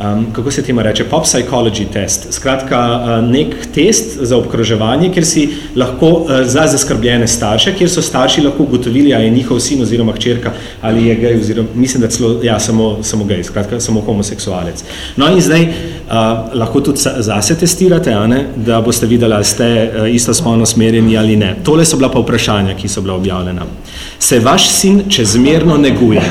um, kako se temu reče, pop psychology test. Skratka, uh, nek test za obkroževanje, kjer si lahko uh, za zaskrbljene starše, kjer so starši lahko ugotovili, ali je njihov sin oziroma hčerka ali je gej, oziroma mislim, da celo, ja, samo, samo gej, skratka, samo homoseksualec. No in zdaj uh, lahko tudi zase testirate, a ne, da boste videli, ali ste uh, isto spolno smerjeni ali ne. Tole so bila pa vprašanja, ki so bila objavljena. Se vaš sin čezmerno neguje?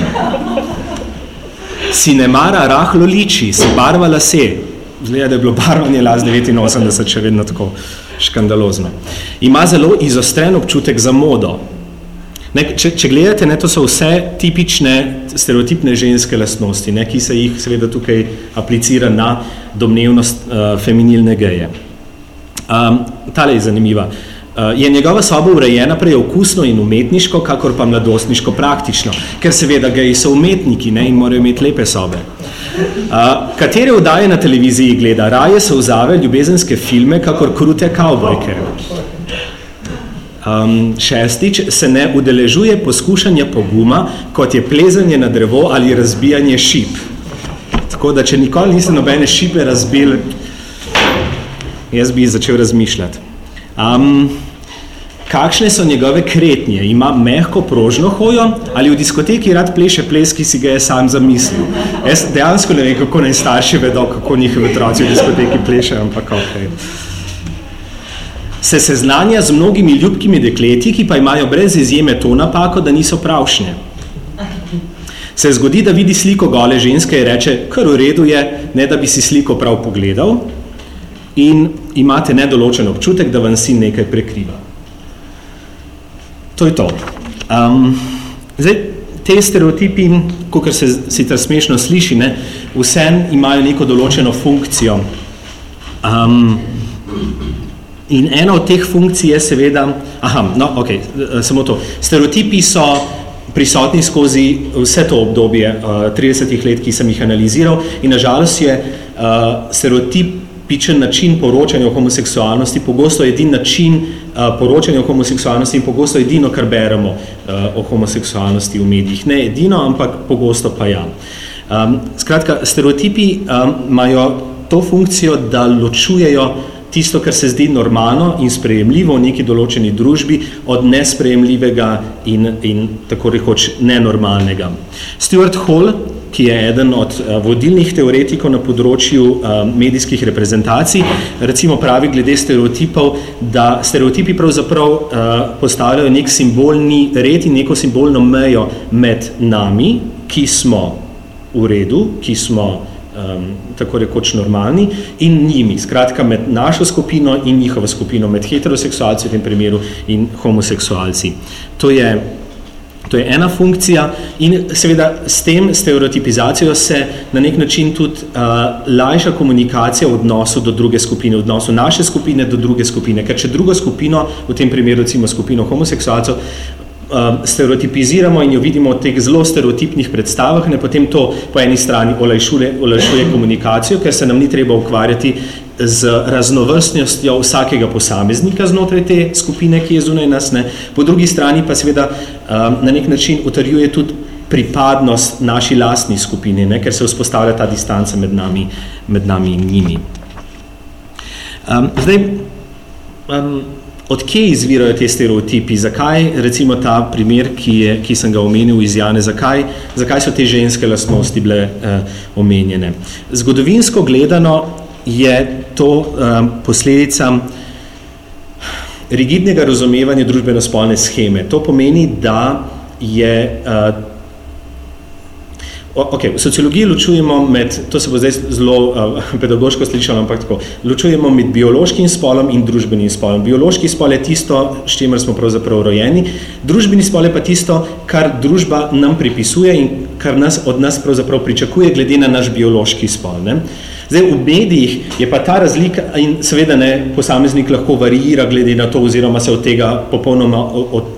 Si ne mara rahlo liči, si barva lase. Zgleda, da je bilo barvanje las 89 še vedno tako škandalozno. Ima zelo izostren občutek za modo. Ne, če, če gledate, ne, to so vse tipične stereotipne ženske lastnosti, ne, ki se jih seveda tukaj aplicira na domnevnost uh, feminilne geje. Um, tale je zanimiva. Uh, je njegova soba urejena prej okusno in umetniško, kakor pa mladostniško praktično, ker seveda geji so umetniki ne, in morajo imeti lepe sobe. Uh, katere vdaje na televiziji gleda? Raje se vzave ljubezenske filme, kakor krute kavbojke. Um, šestič, se ne udeležuje poskušanja poguma, kot je plezanje na drevo ali razbijanje šip. Tako da, če nikoli niste nobene šipe razbil, jaz bi začel razmišljati. Um, kakšne so njegove kretnje? Ima mehko prožno hojo ali v diskoteki rad pleše ples, ki si ga je sam zamislil? Jaz dejansko ne vem, kako naj starši vedo, kako njihovi otroci v diskoteki plešejo, ampak ok. Se seznanja z mnogimi ljubkimi dekleti, ki pa imajo brez izjeme to napako, da niso pravšnje. Se zgodi, da vidi sliko gole ženske in reče, kar v redu je, ne da bi si sliko prav pogledal in imate nedoločen občutek, da vam sin nekaj prekriva. To je to. Um, zdaj, te stereotipi, kot se sicer smešno sliši, ne, vsem imajo neko določeno funkcijo. Um, in ena od teh funkcij je seveda, aha, no, ok, samo to. Stereotipi so prisotni skozi vse to obdobje uh, 30 let, ki sem jih analiziral in nažalost je uh, stereotip pičen način poročanja o homoseksualnosti, pogosto edin način uh, poročanja o homoseksualnosti in pogosto edino, kar beremo uh, o homoseksualnosti v medijih. Ne edino, ampak pogosto pa ja. Um, skratka, stereotipi um, imajo to funkcijo, da ločujejo tisto, kar se zdi normalno in sprejemljivo v neki določeni družbi, od nesprejemljivega in, in tako rekoč nenormalnega. Stuart Hall, ki je eden od uh, vodilnih teoretikov na področju uh, medijskih reprezentacij, recimo pravi glede stereotipov, da stereotipi pravzaprav uh, postavljajo nek simbolni red in neko simbolno mejo med nami, ki smo v redu, ki smo um, tako rekoč normalni in njimi, skratka med našo skupino in njihovo skupino, med heteroseksualci v tem primeru in homoseksualci. To je To je ena funkcija in seveda s tem stereotipizacijo se na nek način tudi uh, lajša komunikacija v odnosu do druge skupine, v odnosu naše skupine do druge skupine, ker če drugo skupino, v tem primeru recimo skupino homoseksualcev, uh, stereotipiziramo in jo vidimo v teh zelo stereotipnih predstavah, ne potem to po eni strani olajšuje, olajšuje komunikacijo, ker se nam ni treba ukvarjati z raznovrstnostjo vsakega posameznika znotraj te skupine, ki je zunaj nas, ne. po drugi strani pa seveda um, na nek način utrjuje tudi pripadnost naši lastni skupini, ne, ker se vzpostavlja ta distanca med nami, med nami in njimi. Um, zdaj, um, od kje izvirajo te stereotipi? Zakaj, recimo ta primer, ki, je, ki sem ga omenil iz Jane, zakaj, zakaj so te ženske lastnosti bile uh, omenjene? Zgodovinsko gledano je to um, posledica rigidnega razumevanja družbeno-spolne scheme. To pomeni, da je uh, Ok, v sociologiji ločujemo med, to se bo zdaj zelo uh, pedagoško slišalo, ampak tako, ločujemo med biološkim spolom in družbenim spolom. Biološki spol je tisto, s čimer smo pravzaprav rojeni, družbeni spol je pa tisto, kar družba nam pripisuje in kar nas, od nas pravzaprav pričakuje glede na naš biološki spol. Ne? Uh, Zdaj, v medijih je pa ta razlika in seveda ne, posameznik lahko varijira glede na to oziroma se od tega popolnoma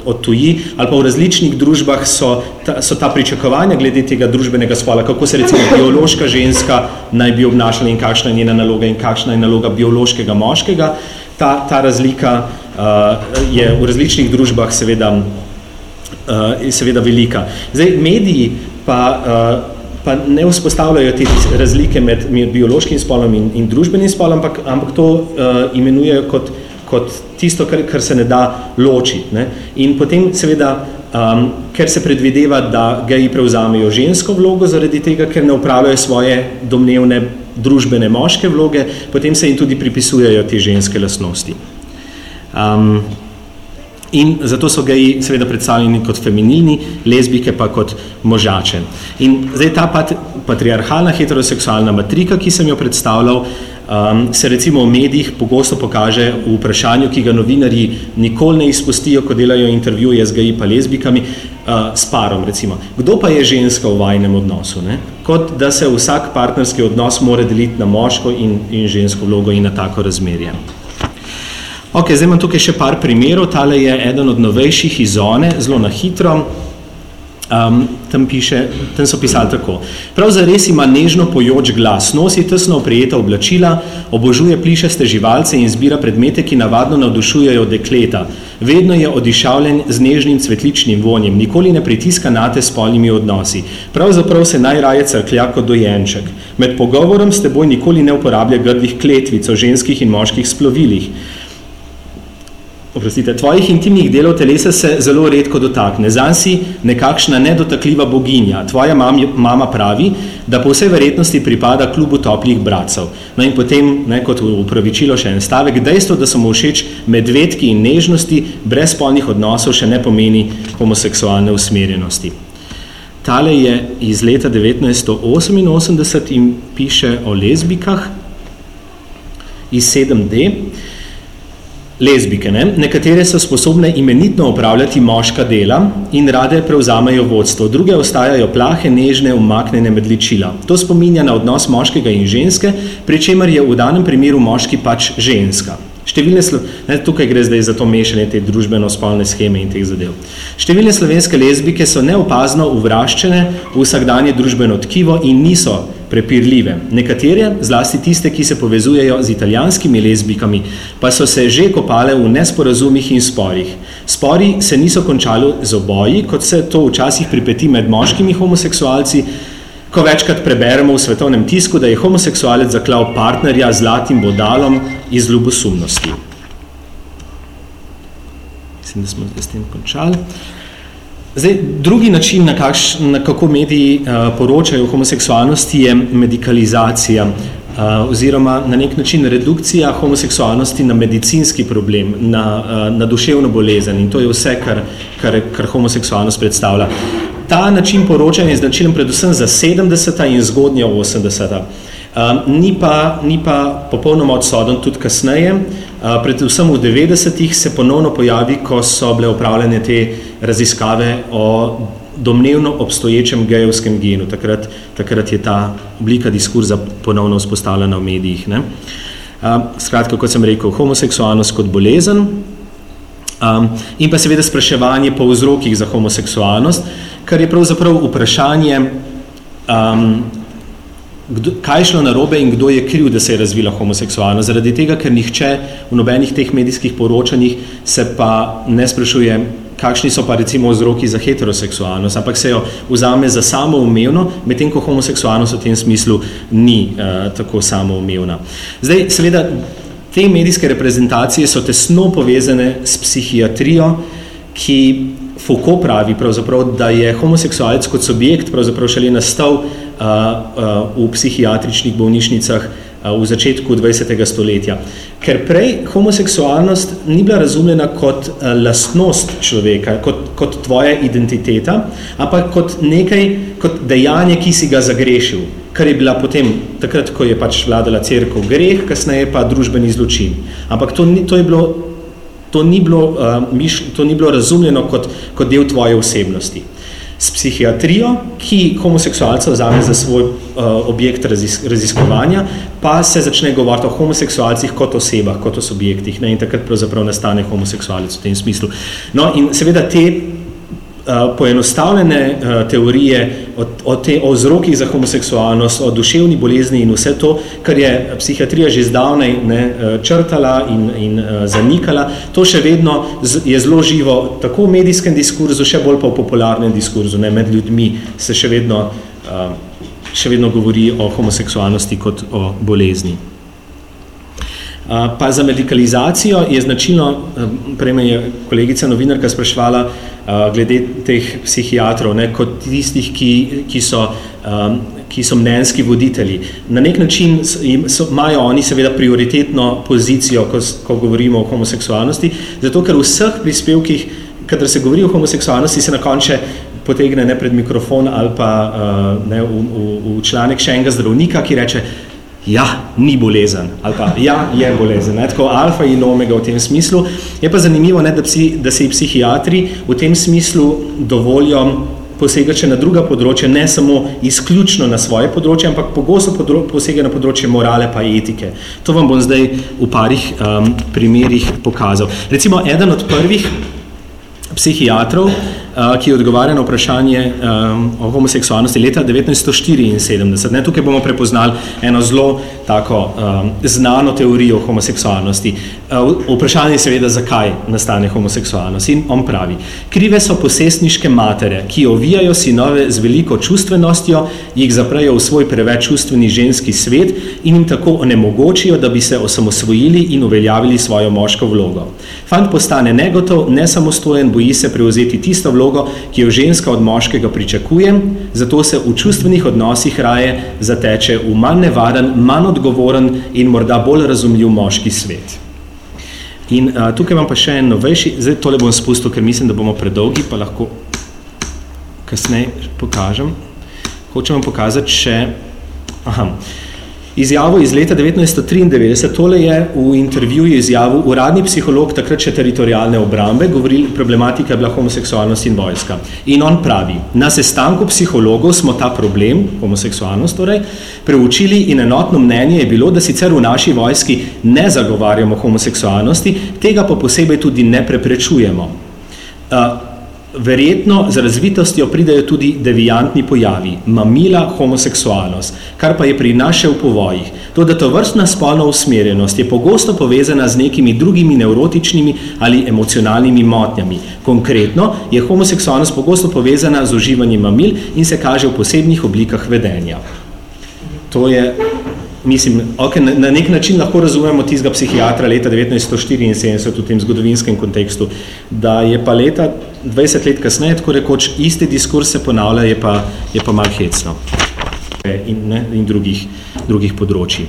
odtuji, ali pa v različnih družbah so ta, so ta pričakovanja glede tega družbenega spola, kako se recimo biološka ženska naj bi obnašala in kakšna je njena naloga in kakšna je naloga biološkega moškega. Ta, ta razlika uh, je v različnih družbah seveda, uh, seveda velika. Zdaj, mediji pa uh, pa ne vzpostavljajo te razlike med biološkim spolom in, in družbenim spolom, ampak, ampak to uh, imenujejo kot, kot tisto, kar, kar se ne da ločiti. Ne? In potem seveda, um, ker se predvideva, da geji prevzamejo žensko vlogo zaradi tega, ker ne upravljajo svoje domnevne družbene moške vloge, potem se jim tudi pripisujejo te ženske lastnosti. Um, in zato so geji seveda predstavljeni kot feminilni, lezbike pa kot možače. In zdaj ta pat, patriarhalna heteroseksualna matrika, ki sem jo predstavljal, um, se recimo v medijih pogosto pokaže v vprašanju, ki ga novinarji nikoli ne izpustijo, ko delajo intervjuje z geji pa lezbikami, uh, s parom recimo. Kdo pa je ženska v vajnem odnosu? Ne? Kot da se vsak partnerski odnos more deliti na moško in, in žensko vlogo in na tako razmerje. Ok, zdaj imam tukaj še par primerov, tale je eden od novejših iz zone, zelo na hitro. Um, tam, piše, tam so pisali tako. Prav zares ima nežno pojoč glas, nosi tesno oprijeta oblačila, obožuje plišaste živalce in zbira predmete, ki navadno navdušujejo dekleta. Vedno je odišavljen z nežnim cvetličnim vonjem, nikoli ne pritiska nate s polnimi odnosi. Pravzaprav se najraje crklja kot dojenček. Med pogovorom s teboj nikoli ne uporablja grdih kletvic o ženskih in moških splovilih. Oprostite, tvojih intimnih delov telesa se zelo redko dotakne. Zan si nekakšna nedotakljiva boginja. Tvoja mam, mama pravi, da po vsej verjetnosti pripada klubu toplih bratcev. No in potem, ne, kot upravičilo še en stavek, dejstvo, da so mu všeč medvedki in nežnosti, brez spolnih odnosov še ne pomeni homoseksualne usmerjenosti. Tale je iz leta 1988 in piše o lezbikah iz 7D. Lezbike, ne? nekatere so sposobne imenitno upravljati moška dela in rade prevzamejo vodstvo, druge ostajajo plahe, nežne, umaknjene med ličila. To spominja na odnos moškega in ženske, pri čemer je v danem primeru moški pač ženska. Številne, ne, tukaj gre zdaj za to mešanje te družbeno-spolne scheme in teh zadev. Številne slovenske lezbike so neopazno uvraščene v vsakdanje družbeno tkivo in niso prepirljive. Nekatere, zlasti tiste, ki se povezujejo z italijanskimi lezbikami, pa so se že kopale v nesporazumih in sporih. Spori se niso končali z oboji, kot se to včasih pripeti med moškimi homoseksualci, ko večkrat preberemo v svetovnem tisku, da je homoseksualec zaklal partnerja z zlatim bodalom iz ljubosumnosti. Mislim, da smo s tem končali. Zdaj, drugi način, na, kakš, na kako mediji uh, poročajo o homoseksualnosti, je medikalizacija uh, oziroma na nek način redukcija homoseksualnosti na medicinski problem, na, uh, na duševno bolezen in to je vse, kar, kar, kar homoseksualnost predstavlja ta način poročanja je značilen predvsem za 70. in zgodnja 80. Um, ni, pa, ni pa popolnoma odsoden tudi kasneje. Uh, predvsem v 90. se ponovno pojavi, ko so bile upravljene te raziskave o domnevno obstoječem gejovskem genu. Takrat, takrat je ta oblika diskurza ponovno vzpostavljena v medijih. Ne? Uh, skratka, kot sem rekel, homoseksualnost kot bolezen um, in pa seveda spraševanje po vzrokih za homoseksualnost. Kar je pravzaprav vprašanje, um, kdo, kaj je šlo narobe in kdo je kriv, da se je razvila homoseksualnost. Zaradi tega, ker nihče v nobenih teh medijskih poročanjih se pa ne sprašuje, kakšni so pa recimo vzroki za heteroseksualnost, ampak se jo vzame za samoumevno, medtem ko homoseksualnost v tem smislu ni uh, tako samoumevna. Zdaj, seveda, te medijske reprezentacije so tesno povezane s psihiatrijo, ki Foucault pravi, da je homoseksualec kot subjekt šele nastal uh, uh, v psihiatričnih bolnišnicah uh, v začetku 20. stoletja. Ker prej homoseksualnost ni bila razumljena kot lastnost človeka, kot, kot tvoja identiteta, ampak kot nekaj, kot dejanje, ki si ga zagrešil, kar je bila potem, takrat, ko je pač vladala cerkev greh, kasneje pa družbeni zločin. Ampak to, to je bilo to ni bilo, uh, miš, to ni bilo razumljeno kot, kot del tvoje osebnosti. S psihiatrijo, ki homoseksualca vzame za svoj uh, objekt razis, raziskovanja, pa se začne govoriti o homoseksualcih kot osebah, kot o subjektih ne? in takrat pravzaprav nastane homoseksualec v tem smislu. No in seveda te poenostavljene uh, teorije o, o, te, o vzrokih za homoseksualnost, o duševni bolezni in vse to, kar je psihiatrija že zdavnej ne, uh, črtala in, in zanikala, to še vedno je zelo živo tako v medijskem diskurzu, še bolj pa v popularnem diskurzu. Ne, med ljudmi se še vedno, še vedno govori o homoseksualnosti kot o bolezni. Pa za medikalizacijo je značilno, prej me je kolegica novinarka spraševala, glede teh psihiatrov, ne, kot tistih, ki, ki, so, um, ki so mnenjski voditelji. Na nek način so, imajo oni seveda prioritetno pozicijo, ko, ko govorimo o homoseksualnosti, zato ker v vseh prispevkih, kadar se govori o homoseksualnosti, se na konče potegne ne pred mikrofon ali pa uh, ne, v, v, v članek še enega zdravnika, ki reče, ja, ni bolezen, ali pa ja, je bolezen. Ne? Tako alfa in omega v tem smislu. Je pa zanimivo, ne, da, psi, da se psihiatri v tem smislu dovolijo posegače na druga področja, ne samo izključno na svoje področje, ampak pogosto posega na področje morale pa etike. To vam bom zdaj v parih um, primerih pokazal. Recimo, eden od prvih psihiatrov, ki odgovarja na vprašanje um, o homoseksualnosti leta 1974. Ne, tukaj bomo prepoznali eno zelo tako um, znano teorijo o homoseksualnosti. Uh, vprašanje je seveda, zakaj nastane homoseksualnost. In on pravi, krive so posestniške matere, ki ovijajo sinove z veliko čustvenostjo, jih zaprejo v svoj preveč čustveni ženski svet in jim tako onemogočijo, da bi se osamosvojili in uveljavili svojo moško vlogo. Fant postane negotov, nesamostojen, boji se prevzeti tisto vlogo, ki jo ženska od moškega pričakuje, zato se v čustvenih odnosih raje zateče v manj nevaren, manj odgovoren in morda bolj razumljiv moški svet. In uh, tukaj imam pa še en novejši, zdaj tole bom spustil, ker mislim, da bomo predolgi, pa lahko kasneje pokažem. Hočem vam pokazati še, aha, izjavo iz leta 1993, tole je v intervjuju izjavil uradni psiholog takrat še teritorijalne obrambe, govorili, problematika je bila homoseksualnost in vojska. In on pravi, na sestanku psihologov smo ta problem, homoseksualnost torej, preučili in enotno mnenje je bilo, da sicer v naši vojski ne zagovarjamo homoseksualnosti, tega pa posebej tudi ne preprečujemo. Uh, Verjetno z razvitostjo pridejo tudi devijantni pojavi, mamila, homoseksualnost, kar pa je pri nas še v povojih. To, da to vrstna spolna usmerjenost je pogosto povezana z nekimi drugimi neurotičnimi ali emocionalnimi motnjami. Konkretno je homoseksualnost pogosto povezana z uživanjem mamil in se kaže v posebnih oblikah vedenja. To je mislim, okay, na, na nek način lahko razumemo tistega psihiatra leta 1974 v tem zgodovinskem kontekstu, da je pa leta 20 let kasneje, tako rekoč, isti diskurs se ponavlja, je pa, je pa malo hecno in, ne, in drugih, drugih področji.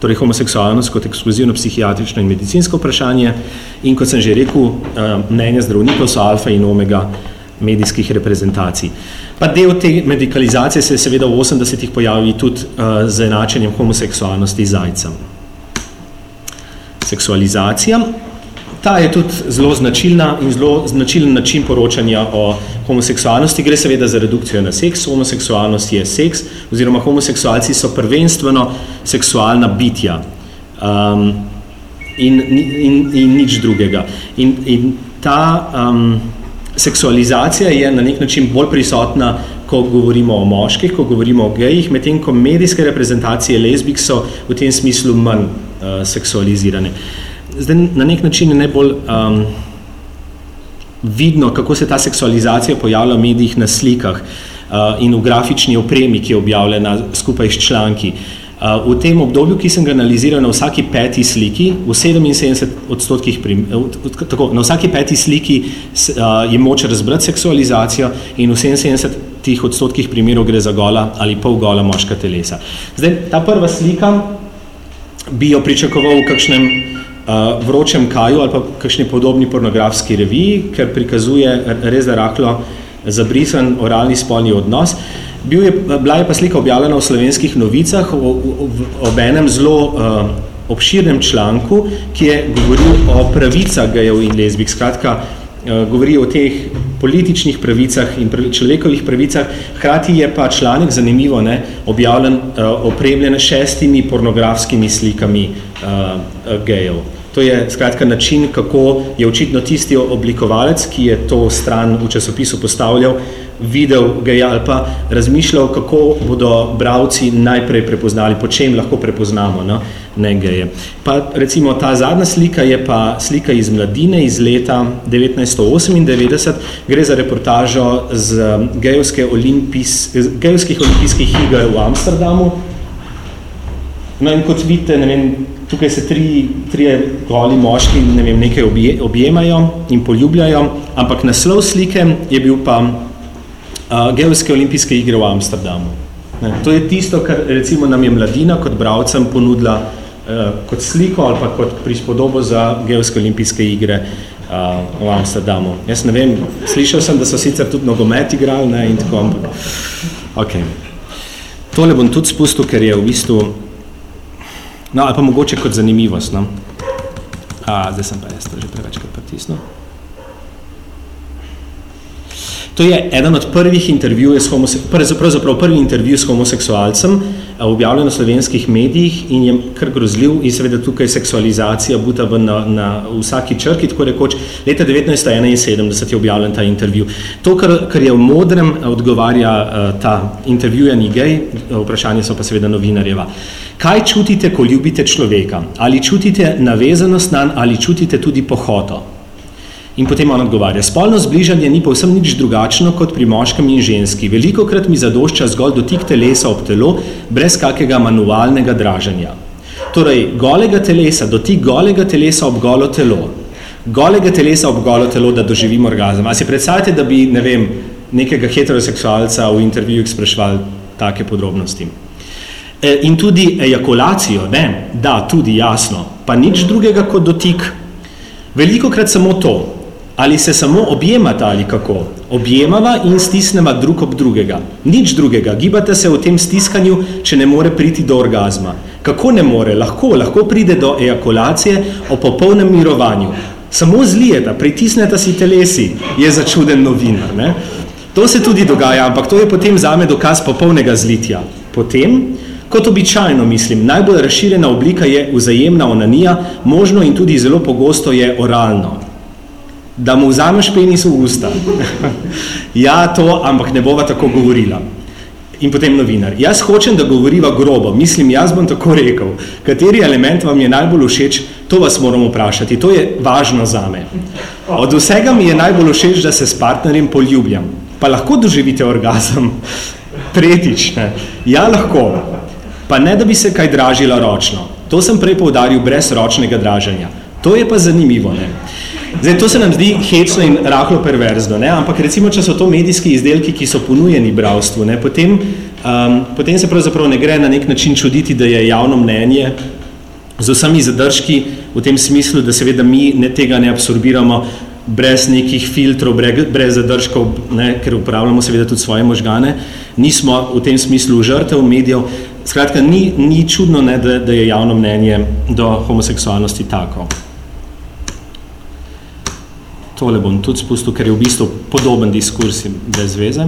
Torej, homoseksualnost kot ekskluzivno psihiatrično in medicinsko vprašanje in, kot sem že rekel, eh, mnenje zdravnikov so alfa in omega medijskih reprezentacij. Pa del te medikalizacije se je seveda v 80-ih pojavil tudi uh, z enačenjem homoseksualnosti zajcem. Seksualizacija. Ta je tudi zelo značilna in zelo značilen način poročanja o homoseksualnosti. Gre seveda za redukcijo na seks. Homoseksualnost je seks, oziroma homoseksualci so prvenstveno seksualna bitja um, in, in, in nič drugega. In, in ta um, seksualizacija je na nek način bolj prisotna, ko govorimo o moških, ko govorimo o gejih, medtem ko medijske reprezentacije lezbik so v tem smislu manj uh, seksualizirane. Zdaj, na nek način je najbolj um, vidno, kako se ta seksualizacija pojavlja v medijih na slikah uh, in v grafični opremi, ki je objavljena skupaj s članki. Uh, V tem obdobju, ki sem ga analiziral na vsaki peti sliki, v 77 odstotkih, tako, na vsaki peti sliki je moč razbrati seksualizacijo in v 77 odstotkih primerov gre za gola ali pol gola moška telesa. Zdaj, ta prva slika bi jo pričakoval v kakšnem uh, vročem kaju ali pa kakšni podobni pornografski reviji, ker prikazuje res rahlo zabrisan oralni spolni odnos. Bil je, bila je pa slika objavljena v slovenskih novicah ob enem zelo uh, obširnem članku, ki je govoril o pravicah gejev in lezbik. Skratka, uh, govori o teh političnih pravicah in človekovih pravicah. Hkrati je pa članek, zanimivo, ne, objavljen, uh, opremljen šestimi pornografskimi slikami uh, gejev. To je skratka način, kako je očitno tisti oblikovalec, ki je to stran v časopisu postavljal, videl geja ali pa razmišljal, kako bodo bravci najprej prepoznali, po čem lahko prepoznamo no, ne geje. Pa recimo ta zadnja slika je pa slika iz mladine iz leta 1998, gre za reportažo z gejovske olimpijs, gejovskih olimpijskih iger v Amsterdamu. No in kot vidite, ne vem, tukaj se tri, tri goli moški ne vem, nekaj obje, objemajo in poljubljajo, ampak naslov slike je bil pa uh, Geovske olimpijske igre v Amsterdamu. Ne, to je tisto, kar recimo nam je mladina kot bravcem ponudila uh, kot sliko ali pa kot prispodobo za Geovske olimpijske igre uh, v Amsterdamu. Jaz ne vem, slišal sem, da so sicer tudi nogomet igrali ne, in tako, ampak ok. Tole bom tudi spustil, ker je v bistvu, no, ali pa mogoče kot zanimivost, no. A, zdaj sem pa jaz to že prevečkrat pritisnil. To je eden od prvih intervjujev s homoseksualcem, prvi intervju s homoseksualcem, eh, objavljen v slovenskih medijih in je kar grozljiv in seveda tukaj seksualizacija buta na, na vsaki črki, tako rekoč. Leta 1971 je objavljen ta intervju. To, kar, kar je v modrem, odgovarja uh, ta intervjujeni gej, vprašanje so pa seveda novinarjeva. Kaj čutite, ko ljubite človeka? Ali čutite navezanost na ali čutite tudi pohoto? In potem on odgovarja, spolno zbližanje ni povsem nič drugačno kot pri moškem in ženski. Veliko krat mi zadošča zgolj dotik telesa ob telo, brez kakega manualnega draženja. Torej, golega telesa, dotik golega telesa ob golo telo. Golega telesa ob golo telo, da doživim orgazem. A si predstavljate, da bi, ne vem, nekega heteroseksualca v intervjuju sprašval take podrobnosti? E, in tudi ejakulacijo, ne? Da, tudi jasno. Pa nič drugega kot dotik. Veliko krat samo to, ali se samo objemata ali kako. Objemava in stisneva drug ob drugega. Nič drugega, gibate se v tem stiskanju, če ne more priti do orgazma. Kako ne more? Lahko, lahko pride do ejakulacije o popolnem mirovanju. Samo zlijeta, pritisneta si telesi, je začuden novinar. Ne? To se tudi dogaja, ampak to je potem zame dokaz popolnega zlitja. Potem, kot običajno mislim, najbolj razširjena oblika je vzajemna onanija, možno in tudi zelo pogosto je oralno da mu vzameš penis v usta. [LAUGHS] ja, to, ampak ne bova tako govorila. In potem novinar. Jaz hočem, da govoriva grobo. Mislim, jaz bom tako rekel. Kateri element vam je najbolj všeč, to vas moram vprašati. To je važno za me. Od vsega mi je najbolj všeč, da se s partnerjem poljubljam. Pa lahko doživite orgazem. [LAUGHS] Tretjič. Ja, lahko. Pa ne, da bi se kaj dražila ročno. To sem prej poudaril brez ročnega draženja. To je pa zanimivo. Ne. Zdaj, to se nam zdi hecno in rahlo perverzno, ne? ampak recimo, če so to medijski izdelki, ki so ponujeni bravstvu, ne? Potem, um, potem se pravzaprav ne gre na nek način čuditi, da je javno mnenje z vsemi zadržki v tem smislu, da seveda mi ne, tega ne absorbiramo brez nekih filtrov, brez, brez zadržkov, ne? ker uporabljamo seveda tudi svoje možgane, nismo v tem smislu žrtev medijev. Skratka, ni, ni čudno, ne, da, da je javno mnenje do homoseksualnosti tako tole bom tudi spustil, ker je v bistvu podoben diskurs brez veze.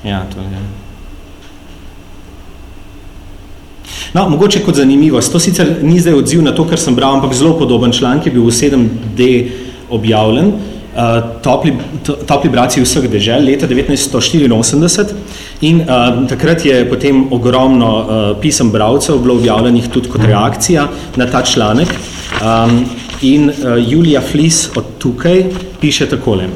Ja, to je. No, mogoče kot zanimivost, to sicer ni zdaj odziv na to, kar sem bral, ampak zelo podoben članek je bil v 7D objavljen, uh, topli, topli braci vseh dežel, leta 1984, In uh, takrat je potem ogromno uh, pisem bravcev bilo objavljenih tudi kot reakcija na ta članek. Um, in uh, Julija Flis od tukaj piše takole.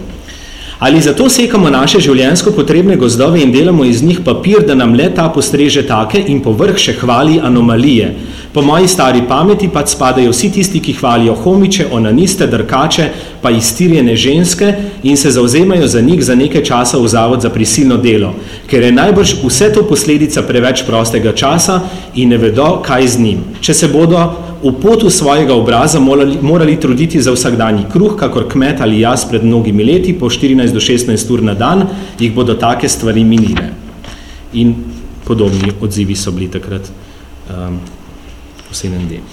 Ali zato sekamo naše življenjsko potrebne gozdove in delamo iz njih papir, da nam le ta postreže take in povrh še hvali anomalije, Po moji stari pameti pa spadajo vsi tisti, ki hvalijo homiče, onaniste, drkače, pa iztirjene ženske in se zauzemajo za njih za nekaj časa v zavod za prisilno delo, ker je najbrž vse to posledica preveč prostega časa in ne vedo, kaj z njim. Če se bodo v potu svojega obraza morali, morali truditi za vsakdanji kruh, kakor kmet ali jaz pred mnogimi leti, po 14 do 16 ur na dan, jih bodo take stvari minile. In podobni odzivi so bili takrat. Um, poseben del.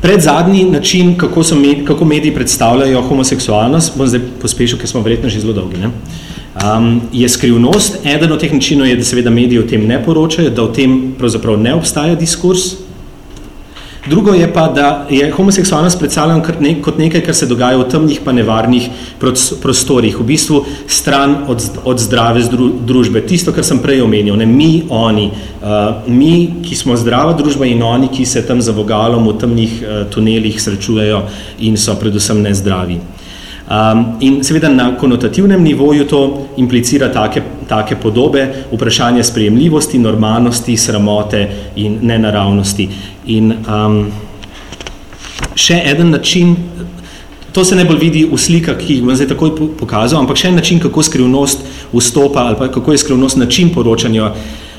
Pred zadnji način, kako, so med, kako mediji predstavljajo homoseksualnost, bom zdaj pospešil, ker smo verjetno že zelo dolgi, ne? Um, je skrivnost. Eden od teh načinov je, da seveda mediji o tem ne poročajo, da o tem pravzaprav ne obstaja diskurs, Drugo je pa, da je homoseksualnost predstavljena kot nekaj, kar se dogaja v temnih pa nevarnih prostorih, v bistvu stran od, od zdrave družbe. Tisto, kar sem prej omenil, ne mi, oni, uh, mi, ki smo zdrava družba in oni, ki se tam za vogalom v temnih uh, tunelih srečujejo in so predvsem nezdravi. Um, in seveda na konotativnem nivoju to implicira take, take podobe, vprašanje sprejemljivosti, normalnosti, sramote in nenaravnosti. In um, še en način, to se najbolj vidi v slikah, ki jih bom zdaj takoj pokazal, ampak še en način, kako skrivnost vstopa ali pa kako je skrivnost način poročanja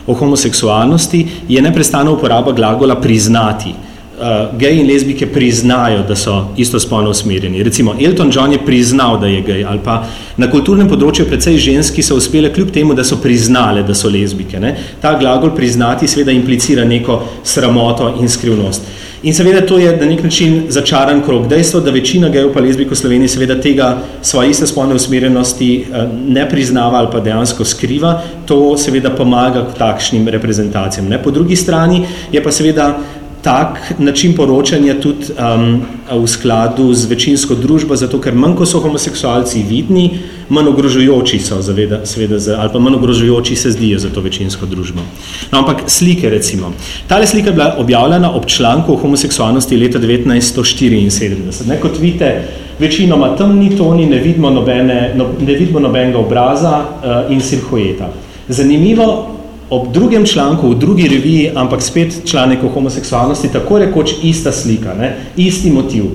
o homoseksualnosti, je neprestana uporaba glagola priznati uh, geji in lezbike priznajo, da so istospolno usmerjeni. Recimo Elton John je priznal, da je gej, ali pa na kulturnem področju precej ženski so uspele kljub temu, da so priznale, da so lezbike. Ne? Ta glagol priznati seveda implicira neko sramoto in skrivnost. In seveda to je na nek način začaran krok. Dejstvo, da večina gejev pa lezbik v Sloveniji seveda tega svoje iste spolne usmerjenosti eh, ne priznava ali pa dejansko skriva, to seveda pomaga k takšnim reprezentacijam. Ne? Po drugi strani je pa seveda tak način poročanja tudi um, v skladu z večinsko družbo, zato ker manj, ko so homoseksualci vidni, manj ogrožujoči so, zaveda, seveda, ali pa manj ogrožujoči se zdijo za to večinsko družbo. No, ampak slike recimo. Tale slika je bila objavljena ob članku o homoseksualnosti leta 1974. Ne, kot vidite, večinoma temni toni, ne vidimo, nobene, no, ne vidimo nobenega obraza uh, in silhueta. Zanimivo, ob drugem članku, v drugi reviji, ampak spet članek o homoseksualnosti, tako rekoč ista slika, ne? isti motiv.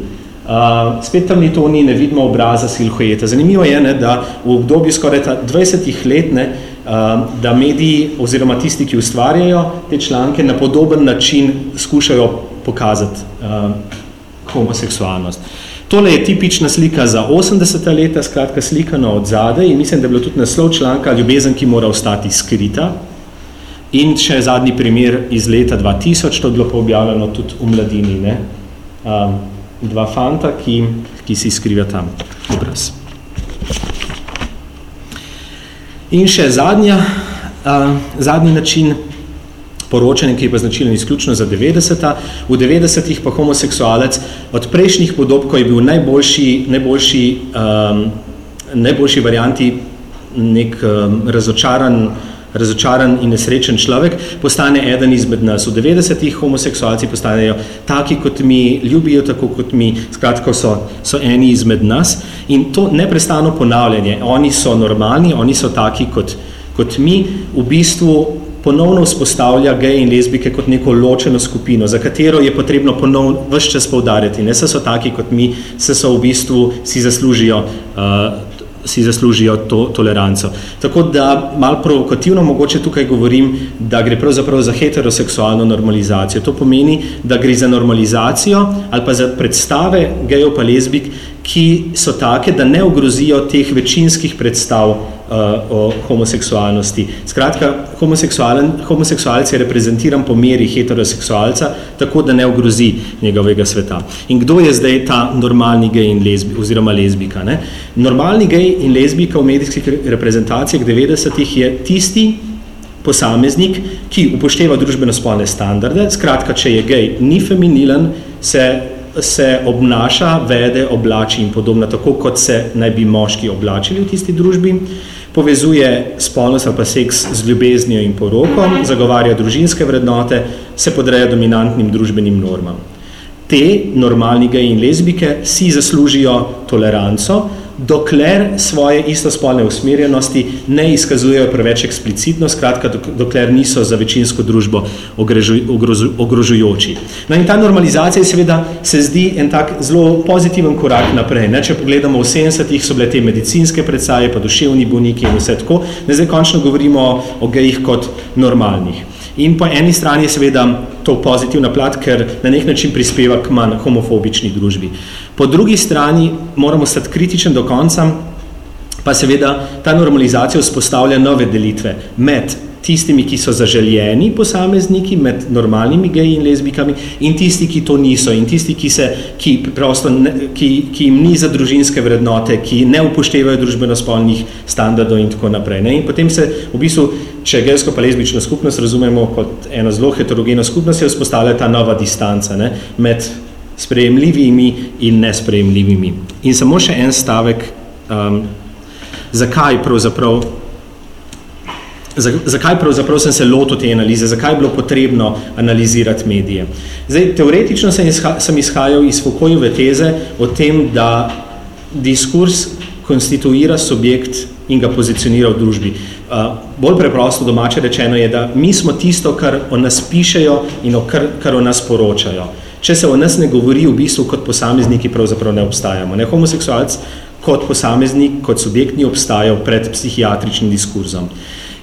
Uh, spet tam ni to ni, ne vidimo obraza silhueta. Zanimivo je, ne, da v obdobju skoraj 20 let, ne, uh, da mediji oziroma tisti, ki ustvarjajo te članke, na podoben način skušajo pokazati uh, homoseksualnost. Tole je tipična slika za 80 leta, skratka slikano od zadaj in mislim, da je bilo tudi naslov članka Ljubezen, ki mora ostati skrita. In še zadnji primer iz leta 2000, to je bilo pa objavljeno tudi v mladini, ne? Um, dva fanta, ki, ki si skriva tam obraz. In še zadnja, uh, zadnji način poročanja, ki je pa značilen izključno za 90-ta. V 90-ih pa homoseksualec od prejšnjih podob, ko je bil najboljši, najboljši, um, najboljši varianti nek um, razočaran, razočaran in nesrečen človek, postane eden izmed nas. V 90-ih homoseksualci postanejo taki kot mi, ljubijo tako kot mi, skratko so, so eni izmed nas in to neprestano ponavljanje, oni so normalni, oni so taki kot, kot mi, v bistvu ponovno vzpostavlja geje in lezbike kot neko ločeno skupino, za katero je potrebno ponovno vse čas poudarjati. Ne se so taki kot mi, se so v bistvu si zaslužijo uh, si zaslužijo to toleranco. Tako da malo provokativno mogoče tukaj govorim, da gre pravzaprav za heteroseksualno normalizacijo. To pomeni, da gre za normalizacijo ali pa za predstave gejev pa lezbik, ki so take, da ne ogrozijo teh večinskih predstav o homoseksualnosti. Skratka, homoseksualec je reprezentiran po meri heteroseksualca, tako da ne ogrozi njegovega sveta. In kdo je zdaj ta normalni gej in lezbi, oziroma lezbika? Ne? Normalni gej in lezbika v medijskih reprezentacijah 90-ih je tisti posameznik, ki upošteva družbeno-spolne standarde, skratka, če je gej, ni feminilen, se se obnaša, vede, oblači in podobno, tako kot se naj bi moški oblačili v tisti družbi. Uh, povezuje spolnost ali pa seks z ljubeznijo in porokom, zagovarja družinske vrednote, se podreja dominantnim družbenim normam. Te normalni geji in lezbike si zaslužijo toleranco, dokler svoje istospolne usmerjenosti ne izkazujejo preveč eksplicitno, skratka, dokler niso za večinsko družbo ogrožujoči. No in ta normalizacija seveda se zdi en tak zelo pozitiven korak naprej. Ne? Če pogledamo v 70-ih so bile te medicinske predsaje, pa duševni bolniki in vse tako, ne zdaj končno govorimo o gejih kot normalnih. In po eni strani je seveda to pozitivna plat, ker na nek način prispeva k manj homofobični družbi. Po drugi strani moramo stati kritičen do konca, pa seveda ta normalizacija vzpostavlja nove delitve med tistimi, ki so zaželjeni posamezniki, med normalnimi geji in lezbikami in tisti, ki to niso in tisti, ki, se, ki, prosto ne, ki, ki jim ni za družinske vrednote, ki ne upoštevajo družbeno-spolnih standardov in tako naprej. Ne? In potem se v bistvu, če gejsko pa lezbično skupnost razumemo kot eno zelo heterogeno skupnost, se vzpostavlja ta nova distanca ne? med sprejemljivimi in nesprejemljivimi. In samo še en stavek, um, zakaj pravzaprav Zakaj pravzaprav sem se lotil te analize, zakaj je bilo potrebno analizirati medije? Zdaj, teoretično sem, izha, sem izhajal iz Foucaultove teze o tem, da diskurs konstituira subjekt in ga pozicionira v družbi. Uh, bolj preprosto domače rečeno je, da mi smo tisto, kar o nas pišejo in o kar, kar o nas poročajo. Če se o nas ne govori, v bistvu kot posamezniki pravzaprav ne obstajamo. Ne homoseksualc kot posameznik, kot subjekt ni obstajal pred psihiatričnim diskurzom.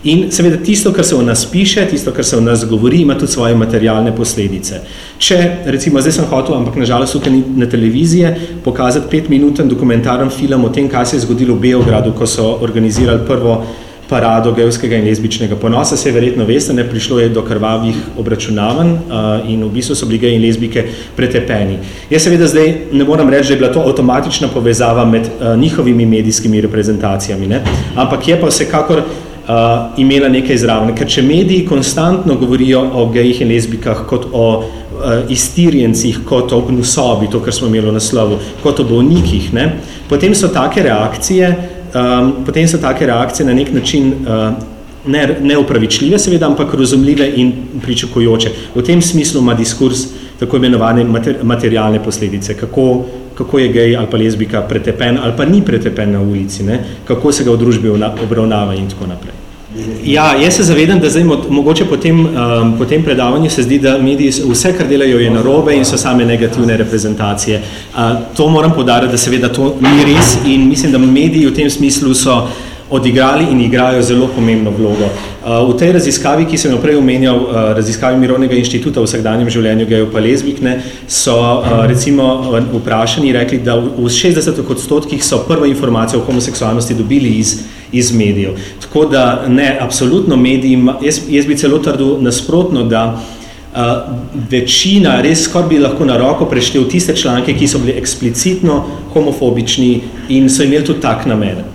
In seveda tisto, kar se o nas piše, tisto, kar se o nas govori, ima tudi svoje materialne posledice. Če, recimo, zdaj sem hotel, ampak nažalost tukaj ni na televizije, pokazati petminuten dokumentaren film o tem, kaj se je zgodilo v Beogradu, ko so organizirali prvo parado gejskega in lezbičnega ponosa, se verjetno veste, ne prišlo je do krvavih obračunavanj uh, in v bistvu so bili geji in lezbike pretepeni. Jaz seveda zdaj ne moram reči, da je bila to avtomatična povezava med uh, njihovimi medijskimi reprezentacijami, ne? ampak je pa vsekakor uh, imela nekaj zraven, ker če mediji konstantno govorijo o gejih in lezbikah kot o uh, iztirjencih, kot o gnusobi, to, kar smo imeli v naslovu, kot o bolnikih, ne? potem so take reakcije, um, potem so take reakcije na nek način uh, ne, neupravičljive, seveda, ampak razumljive in pričakujoče. V tem smislu ima diskurs tako imenovane mater, materialne posledice, kako, kako je gej ali pa lezbika pretepen ali pa ni pretepen na ulici, ne? kako se ga v družbi obravnava in tako naprej. Ja, jaz se zavedam, da zdaj mogoče po tem, um, po tem predavanju se zdi, da mediji vse, kar delajo, je narobe in so same negativne reprezentacije. Uh, to moram podariti, da seveda to ni res in mislim, da mediji v tem smislu so odigrali in igrajo zelo pomembno vlogo. Uh, v tej raziskavi, ki sem jo prej omenjal, uh, raziskavi Mirovnega inštituta v vsakdanjem življenju gejo pa lezbik, ne, so uh, recimo vprašani rekli, da v 60 odstotkih so prvo informacijo o homoseksualnosti dobili iz, iz medijev. Tako da ne, absolutno mediji, jaz, jaz bi celo trdil nasprotno, da uh, večina, res skoraj bi lahko na roko preštel tiste članke, ki so bili eksplicitno homofobični in so imeli tudi tak namen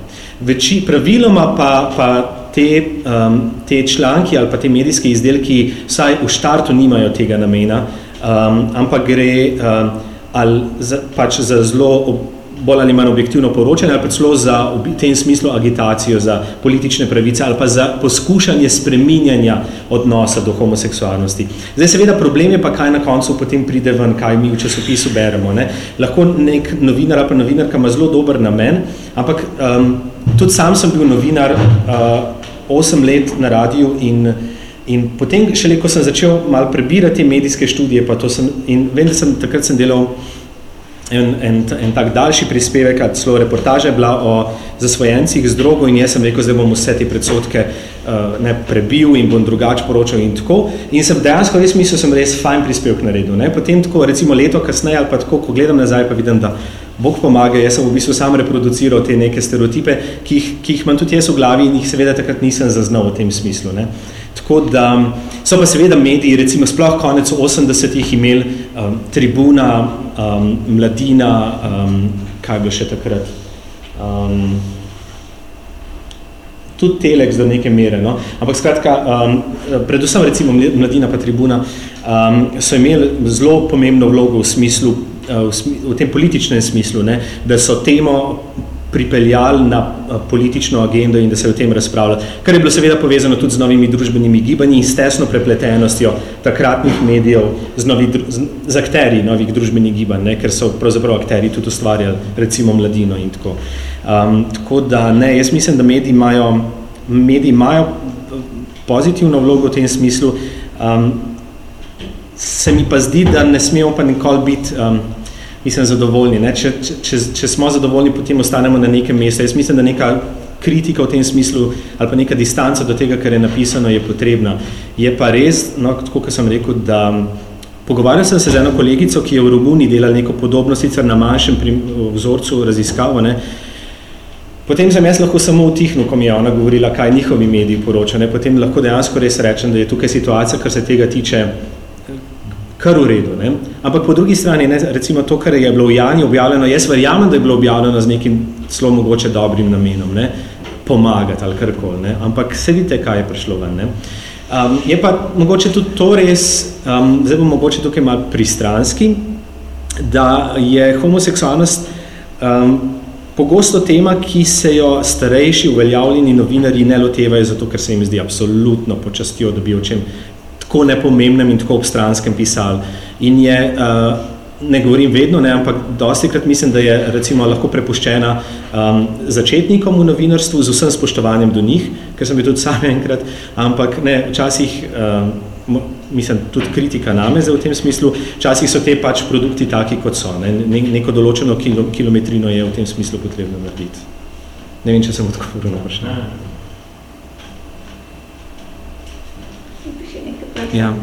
veči, praviloma pa, pa te, um, te članki ali pa te medijske izdelki vsaj v štartu nimajo tega namena, um, ampak gre um, ali za, pač za zelo bolj ali manj objektivno poročanje ali pa celo za v tem smislu agitacijo za politične pravice ali pa za poskušanje spreminjanja odnosa do homoseksualnosti. Zdaj seveda problem je pa, kaj na koncu potem pride ven, kaj mi v časopisu beremo. Ne? Lahko nek novinar ali pa novinarka ima zelo dober namen, ampak um, tudi sam sem bil novinar uh, 8 let na radiju in, in potem šele, ko sem začel mal prebirati medijske študije, pa to sem, in vem, da sem takrat sem delal en, en, en tak daljši prispevek, a celo reportaža je bila o zasvojencih z drogo in jaz sem rekel, zdaj bom vse te predsotke uh, ne, prebil in bom drugače poročal in tako. In sem dejansko res mislil, sem res fajn prispevek naredil. Ne. Potem tako, recimo leto kasneje ali pa tako, ko gledam nazaj, pa vidim, da Bog pomaga, jaz sem v bistvu sam reproduciral te neke stereotipe, ki jih, ki jih imam tudi jaz v glavi in jih seveda takrat nisem zaznal v tem smislu. Ne. Tako da so pa seveda mediji, recimo sploh konec 80-ih imeli um, tribuna, um, mladina, um, kaj bilo še takrat, um, tudi telex do neke mere, no? ampak skratka, um, predvsem recimo mladina pa tribuna um, so imeli zelo pomembno vlogo v smislu Eh, v, v tem političnem smislu, ne, da so temo pripeljali na eh, politično agendo in da se o tem razpravlja. Kar je bilo seveda povezano tudi z novimi družbenimi gibanji in s tesno prepletenostjo takratnih medijev z, novi, z, z akteri novih družbenih gibanj, ne, ker so pravzaprav akteri tudi ustvarjali recimo mladino in tako. Um, tako da ne, jaz mislim, da mediji imajo, mediji imajo eh, pozitivno vlogo v tem smislu, um, se mi pa zdi, da ne smemo pa nikoli biti um, mislim, zadovoljni. Ne? Če, če, če smo zadovoljni, potem ostanemo na nekem mestu. Jaz mislim, da neka kritika v tem smislu ali pa neka distanca do tega, kar je napisano, je potrebna. Je pa res, no, tako kot sem rekel, da pogovarjal sem se z eno kolegico, ki je v Romuniji delala neko podobno, sicer na manjšem vzorcu raziskavo, ne? Potem sem jaz lahko samo utihnil, ko mi je ona govorila, kaj njihovi mediji poročajo. Potem lahko dejansko res rečem, da je tukaj situacija, kar se tega tiče, kar v redu. Ne? Ampak po drugi strani, ne, recimo to, kar je bilo v Jani objavljeno, jaz verjamem, da je bilo objavljeno z nekim zelo mogoče dobrim namenom, ne? pomagati ali karkoli, ne? ampak se vidite, kaj je prišlo ven. Ne? Um, je pa mogoče tudi to res, um, zdaj bom mogoče tukaj malo pristranski, da je homoseksualnost um, pogosto tema, ki se jo starejši uveljavljeni novinari ne lotevajo, zato ker se jim zdi absolutno počastijo, da bi o čem tako nepomembnem in tako obstranskem pisali. In je, uh, ne govorim vedno, ne, ampak dosti krat mislim, da je recimo lahko prepuščena um, začetnikom v novinarstvu z vsem spoštovanjem do njih, ker sem bil tudi sam [LAUGHS] enkrat, ampak ne, včasih, um, mislim, tudi kritika name za v tem smislu, včasih so te pač produkti taki, kot so. Ne, neko določeno kilo, kilometrino je v tem smislu potrebno narediti. Ne vem, če sem odgovoril na vprašanje. Ja.